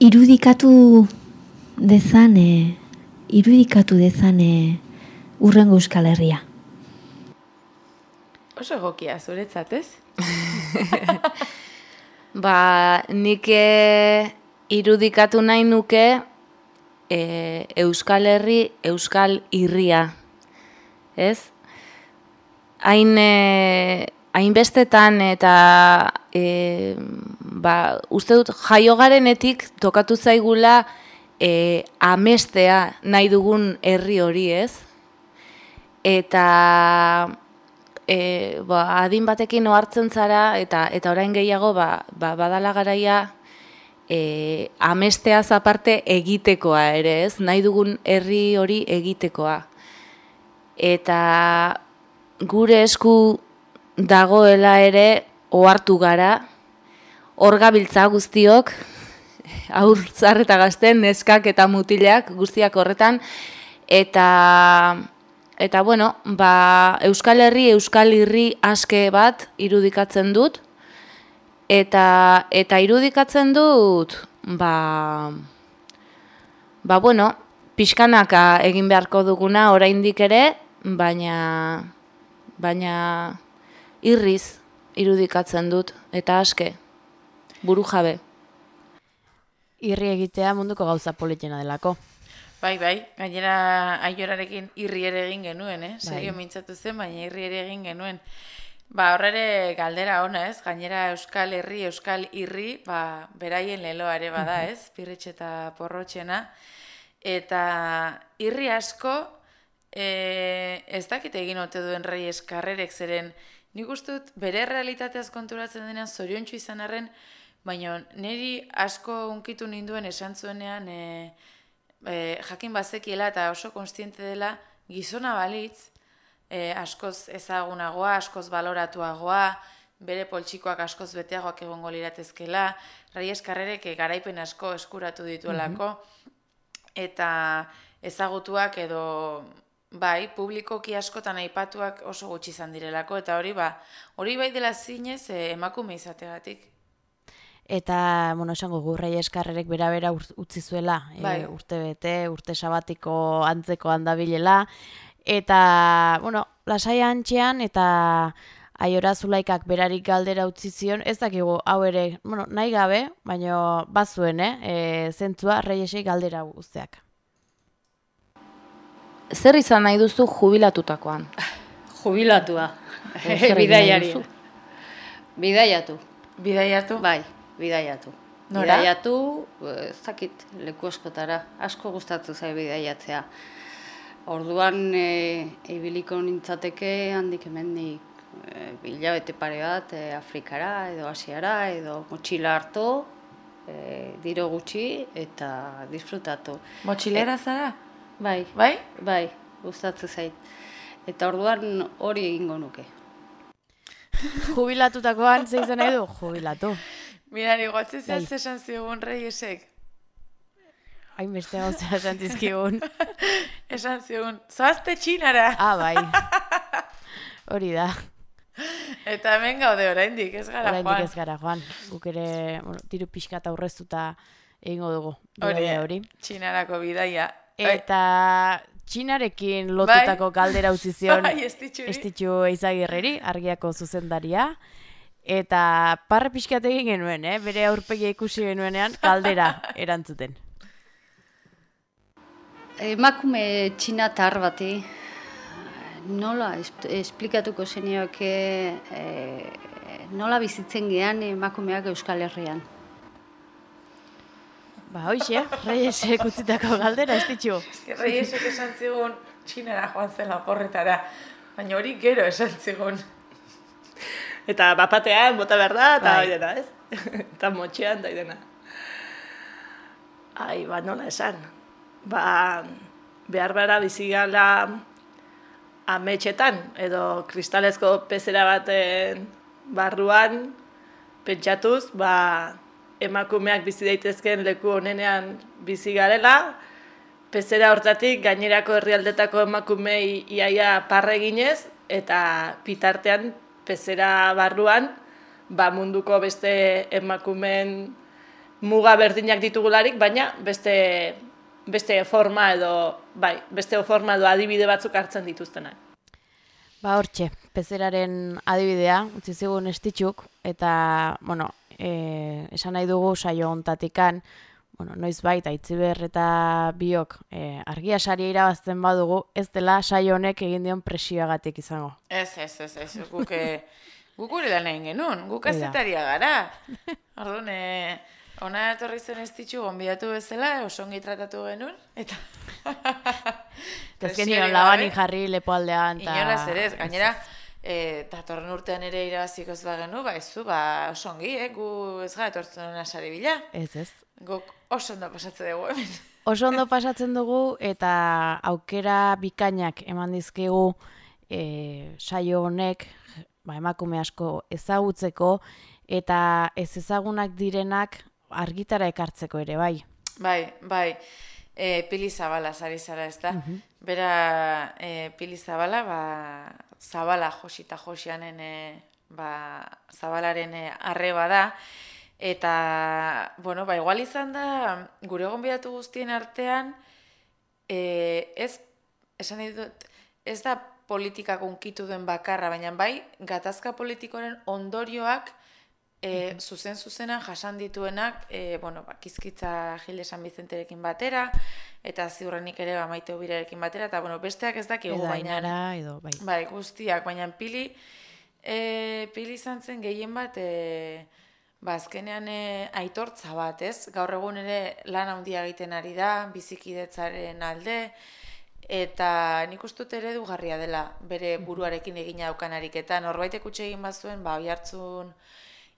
Irudikatu dezane irudikatu dezane urrengo euskal herria. Oso egokia, zuretzat, ez? ba, nik eh, irudikatu nahi nuke e, euskal herri, euskal irria, ez? Hain, e, hainbestetan eta e, ba, uste dut jaiogarenetik tokatu zaigula e, amestea nahi dugun herri hori ez. Eta e, ba, adin batekin ohartzen zara eta eta orain gehiago ba, ba, badala garaia e, amestea aparte egitekoa ere ez, nahi dugun herri hori egitekoa. Eta gure esku dagoela ere ohartu gara, hor gabiltza guztiok, aur eta gazten, neskak eta mutilak guztiak horretan, eta, eta bueno, ba, Euskal Herri, Euskal Herri aske bat irudikatzen dut, eta, eta irudikatzen dut, ba, ba bueno, pixkanaka egin beharko duguna oraindik ere, baina, baina irriz irudikatzen dut, eta aske, buru jabe irri egitea munduko gauza politena delako. Bai, bai, gainera aiorarekin irri ere egin genuen, eh? Bai. Serio mintzatu zen, baina irri ere egin genuen. Ba, horrere galdera ona, ez? Gainera Euskal Herri, Euskal Irri, ba, beraien leloa ere bada, ez? Pirritxe eta porrotxena. Eta irri asko, e, ez dakite egin ote duen rei eskarrerek zeren, nik uste dut bere realitateaz konturatzen denean zoriontsu izan arren, Baina niri asko unkitu ninduen esan zuenean e, e, jakin bazekiela eta oso konstiente dela gizona balitz e, askoz ezagunagoa, askoz baloratuagoa, bere poltsikoak askoz beteagoak egongo liratezkela, rai eskarrerek garaipen asko eskuratu dituelako, mhm. eta ezagutuak edo bai, publikoki askotan aipatuak oso gutxi izan direlako, eta hori ba, hori bai dela zinez emakume izategatik. Eta, bueno, esango gurrei eskarrerek bera-bera utzi zuela, e, bai. urte bete, urte sabatiko antzeko handabilela. Eta, bueno, lasai antxean eta aiora zulaikak berarik galdera utzi zion, ez dakigu hau ere, bueno, nahi gabe, baina bazuen, eh? E, zentzua reiesei galdera guztiak. zer izan nahi duzu jubilatutakoan? Jubilatua. Nahi Bidaiari. Bidaiatu. Bidaiatu? Bai, bidaiatu. Nora? Bidaiatu, eh, ez dakit, leku askotara. Asko gustatzen zai bidaiatzea. Orduan e, ibiliko nintzateke handik hemendik e, hilabete pare bat e, Afrikara edo Asiara edo motxila hartu, e, diro gutxi eta disfrutatu. Motxilera E- zara? Bai. Bai? Bai, gustatzen zait. Eta orduan hori egingo nuke. Jubilatutakoan, ze izan nahi du? Jubilatu. Mirari, gotzi Bai. zehaz esan zigun reiesek. Hainbeste gauza esan dizkigun. esan zigun, zoazte txinara. Ah, bai. Hori da. Eta hemen gaude oraindik, ez gara Oraindik joan. ez gara joan. Guk ere, bueno, diru pixka eta aurreztuta egingo dugu. Hori, hori. txinarako bidaia. Eta txinarekin lotutako galdera utzi zion Bai, estitxuri. estitxu eizagirreri, argiako zuzendaria. Eta parre pixkat egin genuen, eh? bere aurpegia ikusi genuenean, galdera erantzuten. Emakume txinatar bati nola esp- esplikatuko zenioke e, nola bizitzen gean emakumeak Euskal Herrian. Ba, hoxe, reiesek utzitako galdera, estitxu. Reiesek esan zigun txinara joan zela porretara. Baina hori gero esan zigun. Eta bapatean, bota behar da, eta Bai. dena, ez? eta motxean, da dena. Ai, ba, nola esan. Ba, behar behar bizigala ametxetan, edo kristalezko pezera baten barruan, pentsatuz, ba, emakumeak bizi daitezkeen leku honenean bizi garela, pezera hortatik gainerako herrialdetako emakumei iaia parre eginez, eta pitartean pezera barruan, ba munduko beste emakumeen muga berdinak ditugularik, baina beste beste forma edo bai, beste forma edo adibide batzuk hartzen dituztenak. Ba, hortxe, pezeraren adibidea, utzi zigun estitxuk, eta, bueno, e, esan nahi dugu saio ontatikan, bueno, noiz baita, itziber eta biok e, argia saria irabazten badugu, ez dela saio honek egin dion presioagatik izango. Ez, ez, ez, ez, guk, eh, guk gure lan egin genuen, guk azetaria gara. Orduan, eh, ona etorri zen ez ditxu, gonbidatu bezala, oso ongi tratatu genuen, eta... Ez Presiorik genion labani jarri lepoaldean. ta- Inolaz ere, ez, gainera, e, datorren urtean ere irabaziko ez bagenu, ba, ez du, ba, oso ongi, eh? gu ez gara etortzen hona sari bila. Ez, ez. Guk oso ondo pasatzen dugu hemen. Oso ondo pasatzen dugu eta aukera bikainak eman dizkigu e, saio honek ba, emakume asko ezagutzeko eta ez ezagunak direnak argitara ekartzeko ere bai. Bai, bai, e, pili zabala zari zara ez da. Mhm. Bera, e, pili zabala, ba, zabala josita josianen, e, ba, zabalaren e, arreba da. Eta, bueno, ba, igual izan da, gure gonbidatu guztien artean, e, ez, esan dut, ez da politikak unkitu duen bakarra, baina bai, gatazka politikoren ondorioak e, zuzen zuzenan jasan dituenak, e, bueno, ba, kizkitza Gile San Vicenterekin batera, eta ziurrenik ere ba, maite ubirarekin batera, eta bueno, besteak ez dakigu, baina... Edo bai. Bai, guztiak, baina pili, e, pili izan zen gehien bat, e, ba, azkenean e, aitortza bat, ez? Gaur egun ere lan handia egiten ari da, bizikidetzaren alde, eta nik uste dut eredugarria dela bere buruarekin egina daukan ariketan. Norbaitek utxe egin bazuen, ba, hartzun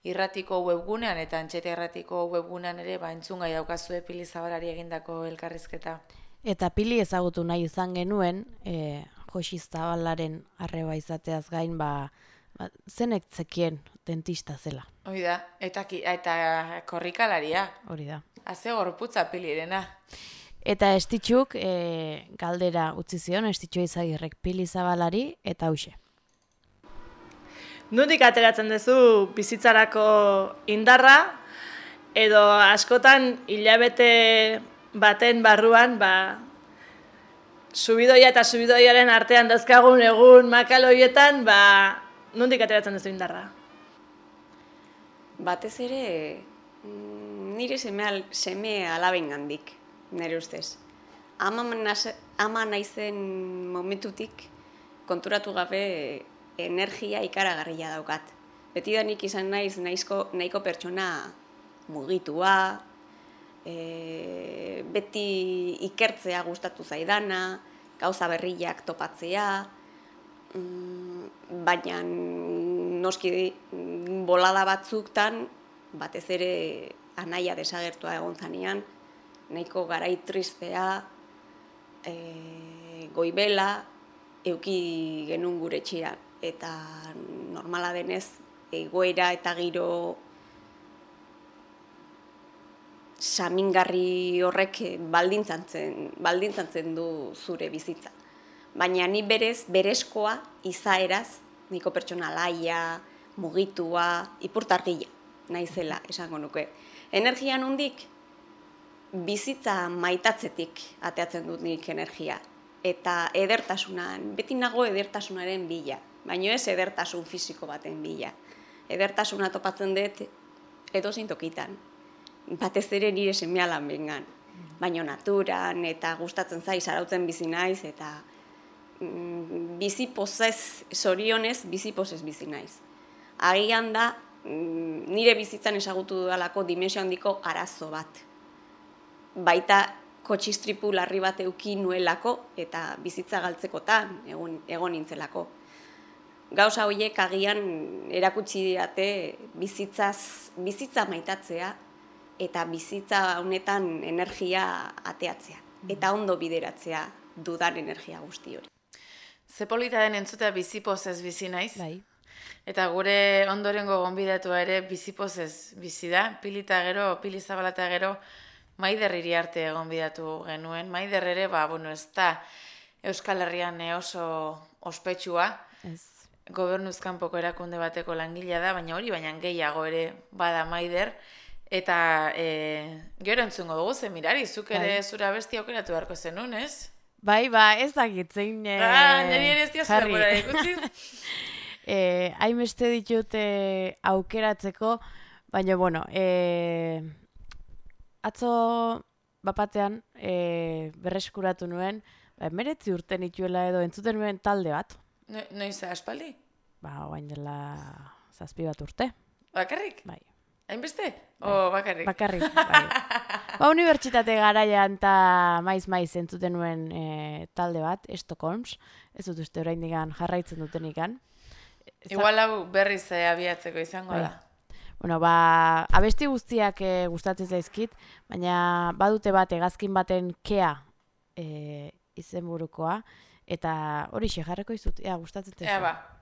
irratiko webgunean eta antxete irratiko webgunean ere ba, entzungai daukazue pili zabalari egindako elkarrizketa. Eta pili ezagutu nahi izan genuen, e, Josi Zabalaren arreba izateaz gain, ba, ba zenek zekien dentista zela. Hoi da, eta, eta korrikalaria. Hori da. Haze gorputza pilirena. Eta estitxuk e, galdera utzi zion, estitxu izagirrek pili zabalari, eta hause. Nondik ateratzen duzu bizitzarako indarra, edo askotan hilabete baten barruan, ba, subidoia eta subidoiaren artean dauzkagun egun makaloietan, ba, nondik ateratzen duzu indarra? Batez ere, mm, nire seme, al, seme alaben gandik, nire ustez. ama, nase- ama naizen momentutik konturatu gabe energia ikaragarria daukat. Betidanik izan naiz naizko, nahiko pertsona mugitua, e, beti ikertzea gustatu zaidana, gauza berriak topatzea, mm, baina noski bolada batzuktan, batez ere anaia desagertua egon zanean, nahiko garai tristea, e, goibela, euki genuen gure txira. Eta normala denez, egoera eta giro samingarri horrek baldintzatzen, baldintzatzen du zure bizitza. Baina ni berez, berezkoa, izaeraz, niko pertsona laia, mugitua, ipurtargila, naizela, esango nuke. Energia nundik, bizitza maitatzetik ateatzen dut nik energia. Eta edertasunan, beti nago edertasunaren bila, baino ez edertasun fisiko baten bila. Edertasuna topatzen dut edozein tokitan, batez ere nire semealan bengan. Baino naturan eta gustatzen zaiz arautzen bizi naiz eta bizi pozez, sorionez bizi pozez bizi naiz. Agian da mm, nire bizitzan esagutu dudalako dimensio handiko arazo bat. Baita kotxistripu larri bat euki nuelako eta bizitza galtzekotan egon, egon nintzelako. Gauza horiek agian erakutsi diate bizitzaz, bizitza maitatzea eta bizitza honetan energia ateatzea. Eta ondo bideratzea dudan energia guzti hori. Ze polita den entzutea bizipozez bizi naiz. Bai. Eta gure ondorengo gonbidatua ere bizipozez bizi da. Pilita gero, pili zabalata gero, maider arte gonbidatu genuen. Maider ere, ba, bueno, ez da Euskal Herrian oso ospetsua. Ez. Gobernuz kanpoko erakunde bateko langilea da, baina hori baina gehiago ere bada maider. Eta e, gero entzungo dugu, ze mirari, zuk ere Bai. zura besti aukeratu beharko zenun, ez? Bai, ba, ez dakit zein... eh, Ah, niri ere ez dio zure jarri. denborarik utzi. eh, hainbeste ditut eh, aukeratzeko, baina, bueno, eh, atzo bapatean eh, berreskuratu nuen, ba, emeretzi urte nituela edo entzuten nuen talde bat, No, noiz aspaldi? ba, oain dela zazpi bat urte. Bakarrik? Bai. Hainbeste? O bakarrik? Bakarrik, bai. Ba, unibertsitate garaian eta maiz-maiz entzuten nuen eh, talde bat, Estocolms, ez dut uste oraindik jarraitzen dutenikan. Igual hau berriz eh, abiatzeko izango Bai. da. Bueno, ba, abesti guztiak e, gustatzen zaizkit, baina badute bat hegazkin baten kea e, izenburukoa eta hori jarriko izut, ea gustatzen zaizu. Ea ba.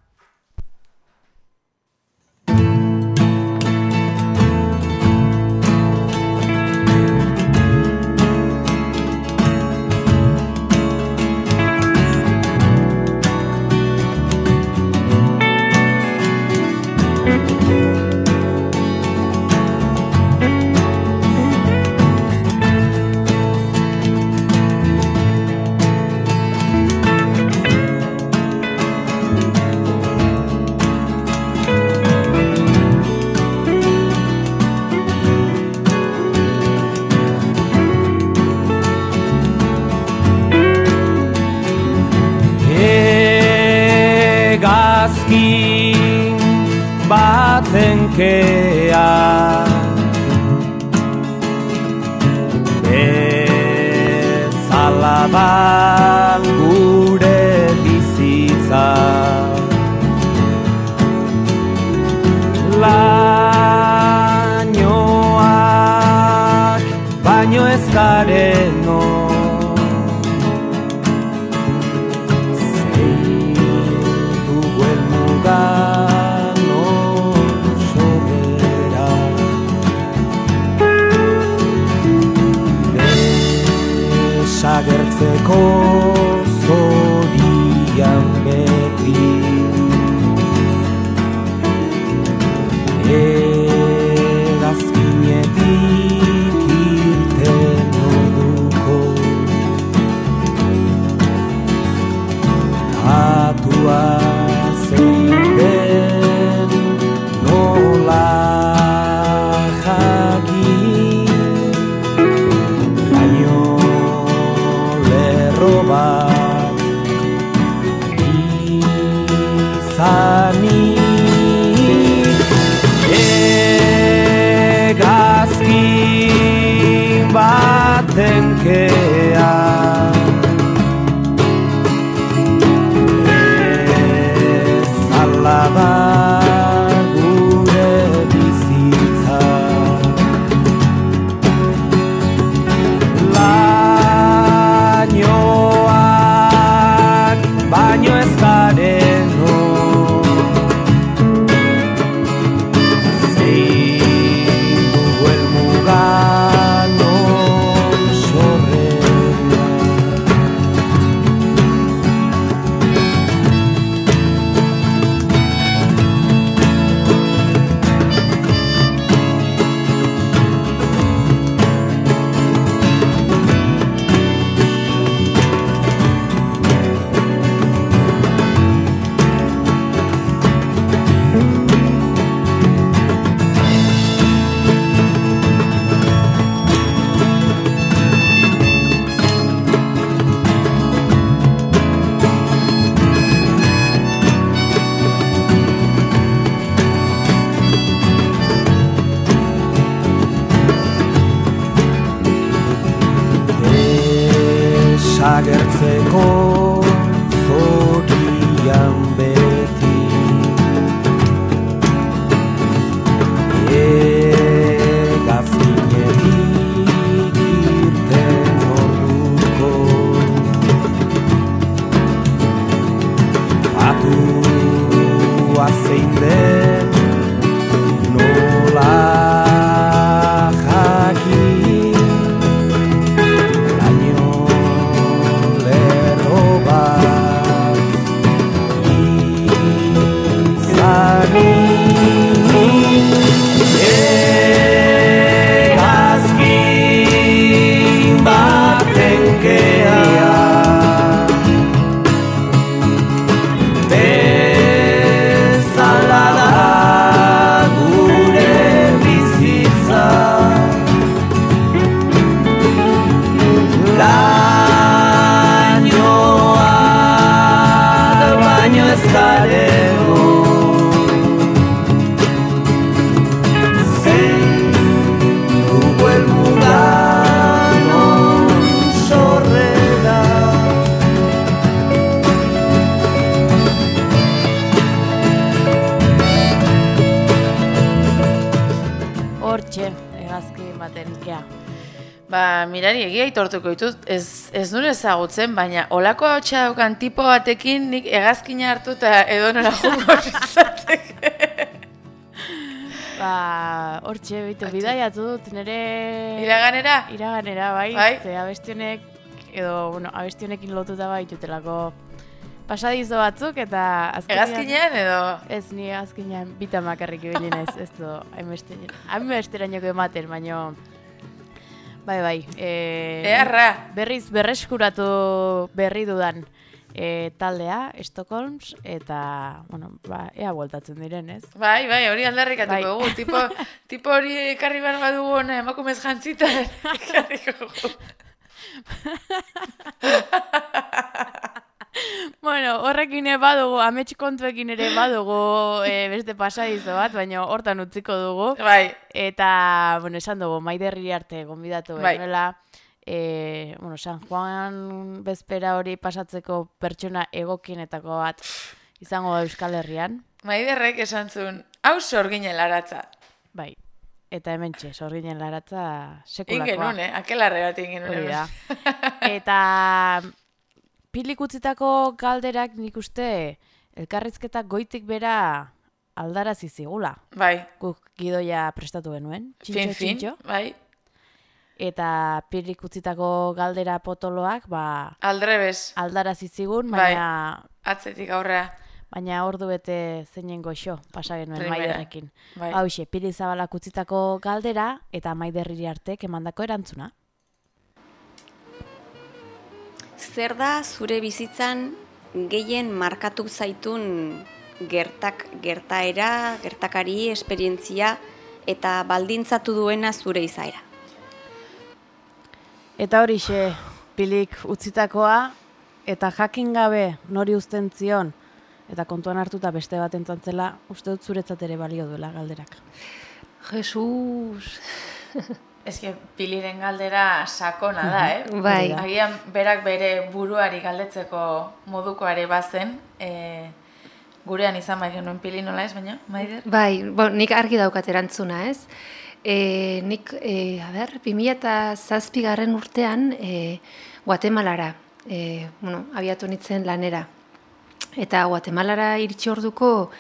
thinking aitortuko ditut, ez, ez nuen ezagutzen, baina olako hau daukan tipo batekin nik hegazkina hartu eta edo nola jungo izateke. Ba, hortxe, bitu, bidaiatu dut, nire... Iraganera? Iraganera, bai. Bai? Ze abestionek, edo, bueno, abestionekin lotuta bai jutelako pasadizo batzuk, eta azkenean... Hegazkinean edo? Ez, ni hegazkinean bita makarrik ibili naiz, ez du, hainbeste, hainbesterainoko ematen, baino... Bai, bai. E, Eharra. Berriz, berreskuratu berri dudan e, taldea, Stockholms, eta, bueno, ba, ea bueltatzen diren, ez? Bai, bai, hori aldarrikatuko Bai. Tipo, tipo hori ekarri behar badugu hona emakumez jantzita. ekarriko. Bueno, horrekin ere badugu, amets kontuekin ere badugu e, beste pasadizo bat, baina hortan utziko dugu. Bai. Eta, bueno, esan dugu, maiderri arte gonbidatu Bai. benuela, e, bueno, San Juan bezpera hori pasatzeko pertsona egokienetako bat izango da Euskal Herrian. Maiderrek esan zuen, hau sorginen laratza. Bai. Eta hemen txe, sorginen laratza sekulakoa. genuen, eh? Akelarre bat. Hori da. Eta pilik utzitako galderak nik uste elkarrizketak goitik bera aldarazi zigula. Bai. Guk gidoia prestatu genuen. Fin, fin, txintxo. bai. Eta pilik utzitako galdera potoloak, ba... Aldrebes. Aldarazi zigun, Bai. baina... Atzetik aurrea. Baina ordu bete zeinen goxo, pasa genuen maiderrekin. Bai. Hauxe, pili zabalak utzitako galdera eta maiderriri artek emandako erantzuna. Zer da zure bizitzan gehien markatu zaitun gertak gertaera, gertakari, esperientzia eta baldintzatu duena zure izaera? Eta horixe, pilik utzitakoa, eta jakin gabe nori uzten zion, eta kontuan hartuta beste bat entzantzela, uste dut zuretzat ere balio duela galderak. Jesus. Eske piliren galdera sakona da, eh? Bai. Agian berak bere buruari galdetzeko modukoare bazen, e, gurean izan bai genuen pili nola ez, baina, maider? Bai, bo, nik argi daukat erantzuna, ez? E, nik, e, a ber, 2007 garren urtean, e, Guatemalara, e, bueno, abiatu nintzen lanera. Eta Guatemalara iritsi orduko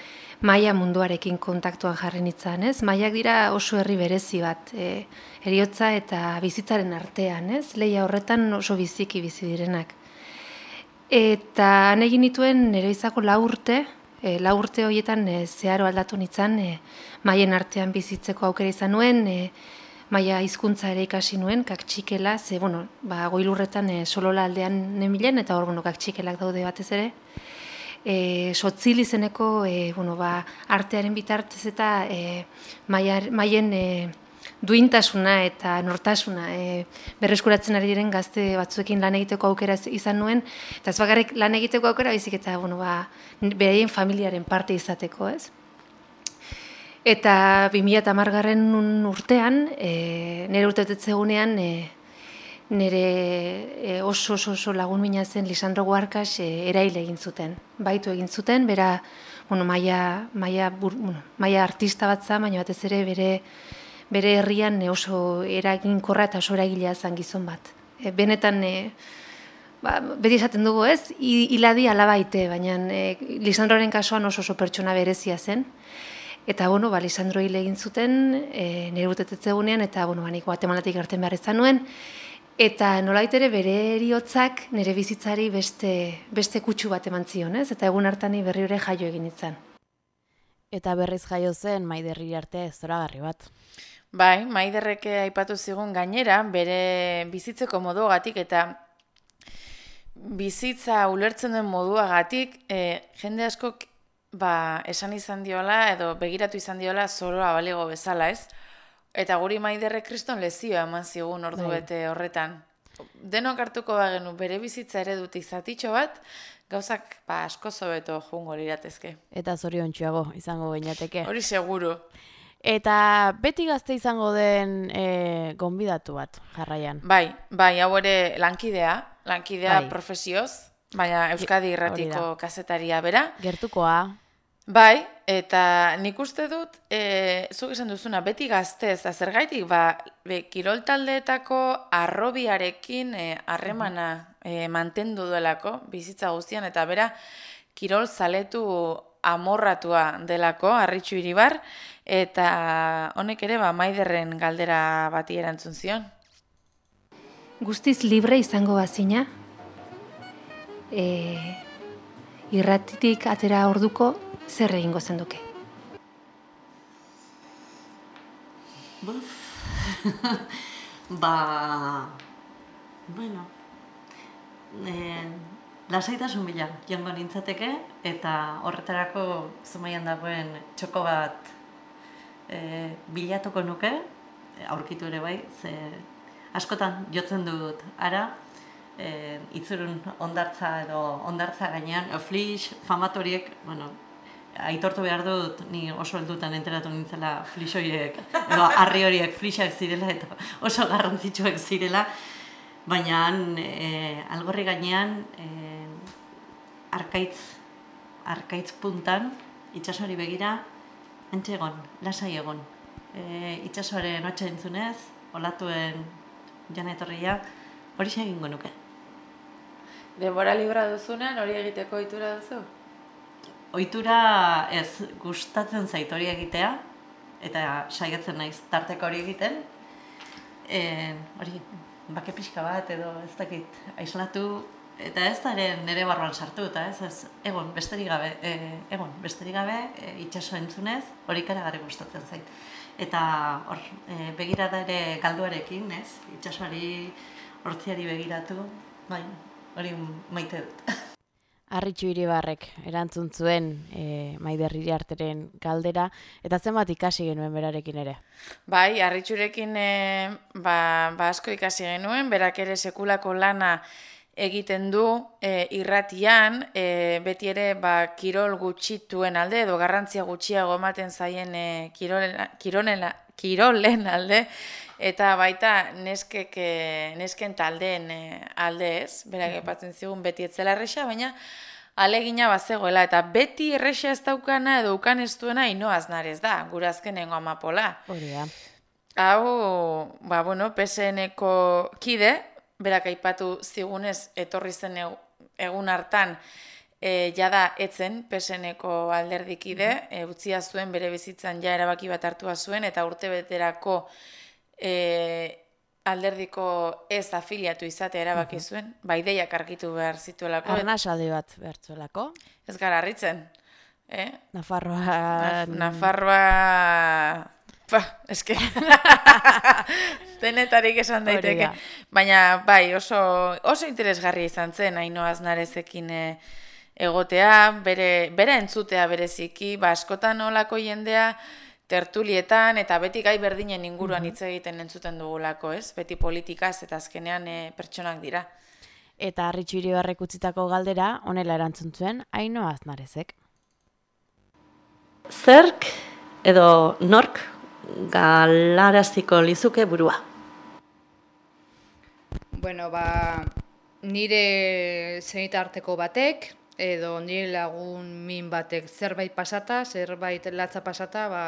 maia munduarekin kontaktuan jarri nintzen, ez? Maiak dira oso herri berezi bat, e, eriotza eta bizitzaren artean, ez? Leia horretan oso biziki bizi direnak. Eta han egin nituen nire izako lau urte, e, lau urte horietan e, zeharo aldatu nintzen, e, maien artean bizitzeko aukera izan nuen, e, maia hizkuntza ere ikasi nuen, kaktxikela, ze, bueno, ba, goilurretan e, solola aldean nemilen, eta hor, bueno, kaktxikelak daude batez ere. E, sotzil izeneko, e, bueno, ba, artearen bitartez eta e, maien e, duintasuna eta nortasuna e, berreskuratzen ari diren gazte batzuekin lan egiteko aukera izan nuen, eta ez bakarrik lan egiteko aukera bizik eta, bueno, ba, beraien familiaren parte izateko, ez? Eta 2000 garren urtean, e, nire urtetetze egunean, e, nire e, oso, oso, oso lagun mina zen Lisandro Guarkas e, eraile egin zuten. Baitu egin zuten, bera, bueno, maia, maia, bur, bueno, maia artista bat za, baina batez ere bere, bere herrian oso eraginkorra eta oso eragilea zen gizon bat. E, benetan, e, ba, beti esaten dugu ez, hiladi alabaite, baina e, Lisandroren kasuan oso oso pertsona berezia zen. Eta, bueno, ba, Lisandro hile egin zuten, e, nire eta, bueno, ba, nik guatemalatik gerten behar izan nuen, eta nolait ere bere eriotzak nire bizitzari beste, beste kutsu bat eman zion, ez? Eta egun hartani berri hori jaio egin itzan. Eta berriz jaio zen maiderri arte zoragarri bat. Bai, maiderreke aipatu zigun gainera, bere bizitzeko moduagatik eta bizitza ulertzen duen moduagatik, e, jende askok ba, esan izan diola edo begiratu izan diola zoroa balego bezala, ez? Eta guri maiderre kriston lezioa eman zigun ordu Bai. bete horretan. Denok hartuko bagenu bere bizitza ere dut bat, gauzak ba, asko zobeto jungo liratezke. Eta zorion izango gainateke. Hori seguru. Eta beti gazte izango den e, gonbidatu bat, jarraian. Bai, bai, hau ere lankidea, lankidea Bai. profesioz, baina Euskadi irratiko kazetaria bera. Gertukoa. Bai, eta nik uste dut, e, zuk esan duzuna, beti gaztez, da zergaitik, ba, be, kirol taldeetako arrobiarekin e, harremana e, mantendu duelako, bizitza guztian, eta bera, kirol zaletu amorratua delako, harritxu iribar, eta honek ere, ba, maiderren galdera bati erantzun zion. Guztiz libre izango bazina, e, irratitik atera orduko zer egingo zenduke. ba, bueno, e, lasaitasun bila joango nintzateke, eta horretarako zumaian dagoen txoko bat e, bilatuko nuke, aurkitu ere bai, ze askotan jotzen dut. Ara, e, itzurun ondartza edo ondartza gainean, flix, famatoriek, bueno, aitortu behar dut, ni oso heldutan enteratu nintzela flix horiek, edo harri horiek flixak zirela, eta oso garrantzitsuak zirela, baina e, algorri gainean e, arkaitz, arkaitz puntan, itxasoari begira, entxe egon, lasai egon. E, itxasoaren hotxa entzunez, olatuen jana etorria, hori egingo nuke. Denbora libra duzunean hori egiteko ohitura duzu? Ohitura ez gustatzen zait hori egitea eta saiatzen naiz tarteko hori egiten. E, hori bake pixka bat edo ez dakit aislatu eta ez da nire barruan sartu eta ez, ez egon besterik gabe, e, egon besterik gabe e, itxaso entzunez hori karagarri gustatzen zait. Eta hor, e, begirada ere galduarekin, ez? Itxasoari hortziari begiratu, bai, hori maite dut. Arritxu iribarrek erantzun zuen e, maider arteren galdera, eta zenbat ikasi genuen berarekin ere. Bai, arritxurekin e, ba, ba asko ikasi genuen, berak ere sekulako lana egiten du e, irratian, e, beti ere ba, kirol gutxituen alde edo garrantzia gutxiago ematen zaien e, kirolela, kironela, kirolen alde, eta baita neskek, eh, nesken taldeen eh, alde ez, berak epatzen zigun beti etzela erresa, baina alegina bazegoela, eta beti erresa ez daukana edo ukan ez duena ino aznarez da, gure azkenengo amapola. Hori da. Hau, ba, bueno, PSN-eko kide, berak aipatu zigunez, etorri zen egu- egun hartan, e, jada etzen PSN-eko alderdikide, e, utzia zuen bere bizitzan ja erabaki bat hartua zuen, eta urte beterako e, alderdiko ez afiliatu izatea erabaki zuen, ba, ideiak argitu behar zituelako. Arnasalde bat bertzuelako. Ez gara harritzen. Eh? Nafarroa... Naf Nafarroa... Pa, eske... Denetarik esan daiteke. da. Baina, bai, oso, oso interesgarria izan zen, haino aznarezekin eh, egotea, bere, bere entzutea bereziki, ba, askotan olako jendea, tertulietan eta beti gai berdinen inguruan hitz egiten entzuten dugulako, ez? Beti politikaz eta azkenean eh, pertsonak dira. Eta Arritxu Iribarrek utzitako galdera, honela erantzun zuen, haino aznarezek. Zerk edo nork galaraziko lizuke burua. Bueno, ba, nire zenitarteko batek, edo nire lagun min batek zerbait pasata, zerbait latza pasata, ba,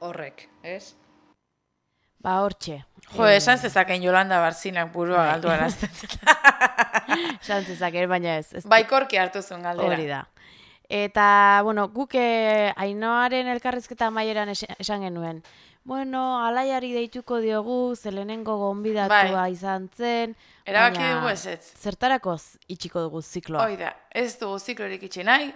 horrek, ez? Ba, hortxe. Jo, esan zezaken Jolanda Barzinak burua Bai. galdu arazten. Esan zezaken, baina ez. ez Baikorki hartu zuen galdera. Hori da. Eta, bueno, guk eh, Ainoaren elkarrizketa maieran es- esan genuen. Bueno, alaiari deituko diogu, zelenengo gonbidatua Bai. izan zen. Erabaki dugu ezetz. Zertarako z- itxiko dugu zikloa. Hoi da, ez dugu ziklorik itxi nahi.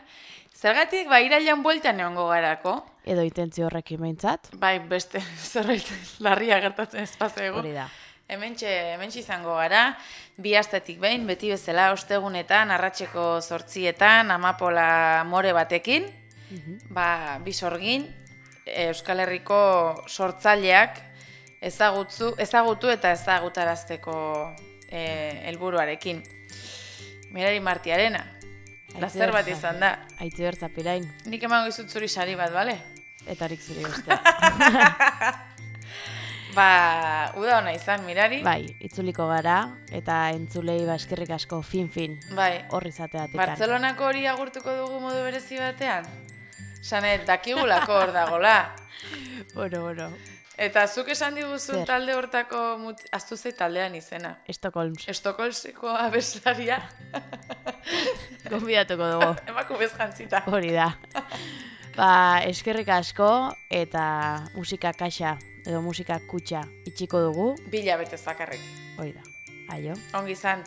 Zergatik, ba, irailan bueltan egongo garako. Edo intentzio horrekin behintzat. Bai, beste zerbait larria gertatzen ez pasegu. Hori da. Hementxe, hementxe izango gara, bi astetik behin, beti bezala ostegunetan, arratseko zortzietan, amapola more batekin, ba, bi sorgin, Euskal Herriko sortzaileak ezagutzu, ezagutu eta ezagutarazteko eh, helburuarekin. Mirari Martiarena, lazer bat izan da. Aitzi bertza pirain. Nik emango izut zuri sari bat, bale? Eta nik zuri uste. Ba, uda ona izan, mirari. bai, itzuliko gara, eta entzulei ba eskerrik asko fin-fin. Bai. Hor izateatik. Bartzelonako hori agurtuko dugu modu berezi batean? Sanet, dakigulako hor dagola. bueno, bueno. Eta zuk esan diguzun Zer? talde hortako, mut... aztu zei taldean izena. Estokolms. Estokolmseko abeslaria. Gonbidatuko dugu. Emakumez jantzita. Hori da. Ba, eskerrik asko eta musika kaxa edo musika kutxa itxiko dugu. Bila bete zakarrik. Hori da. Aio. Ongi izan.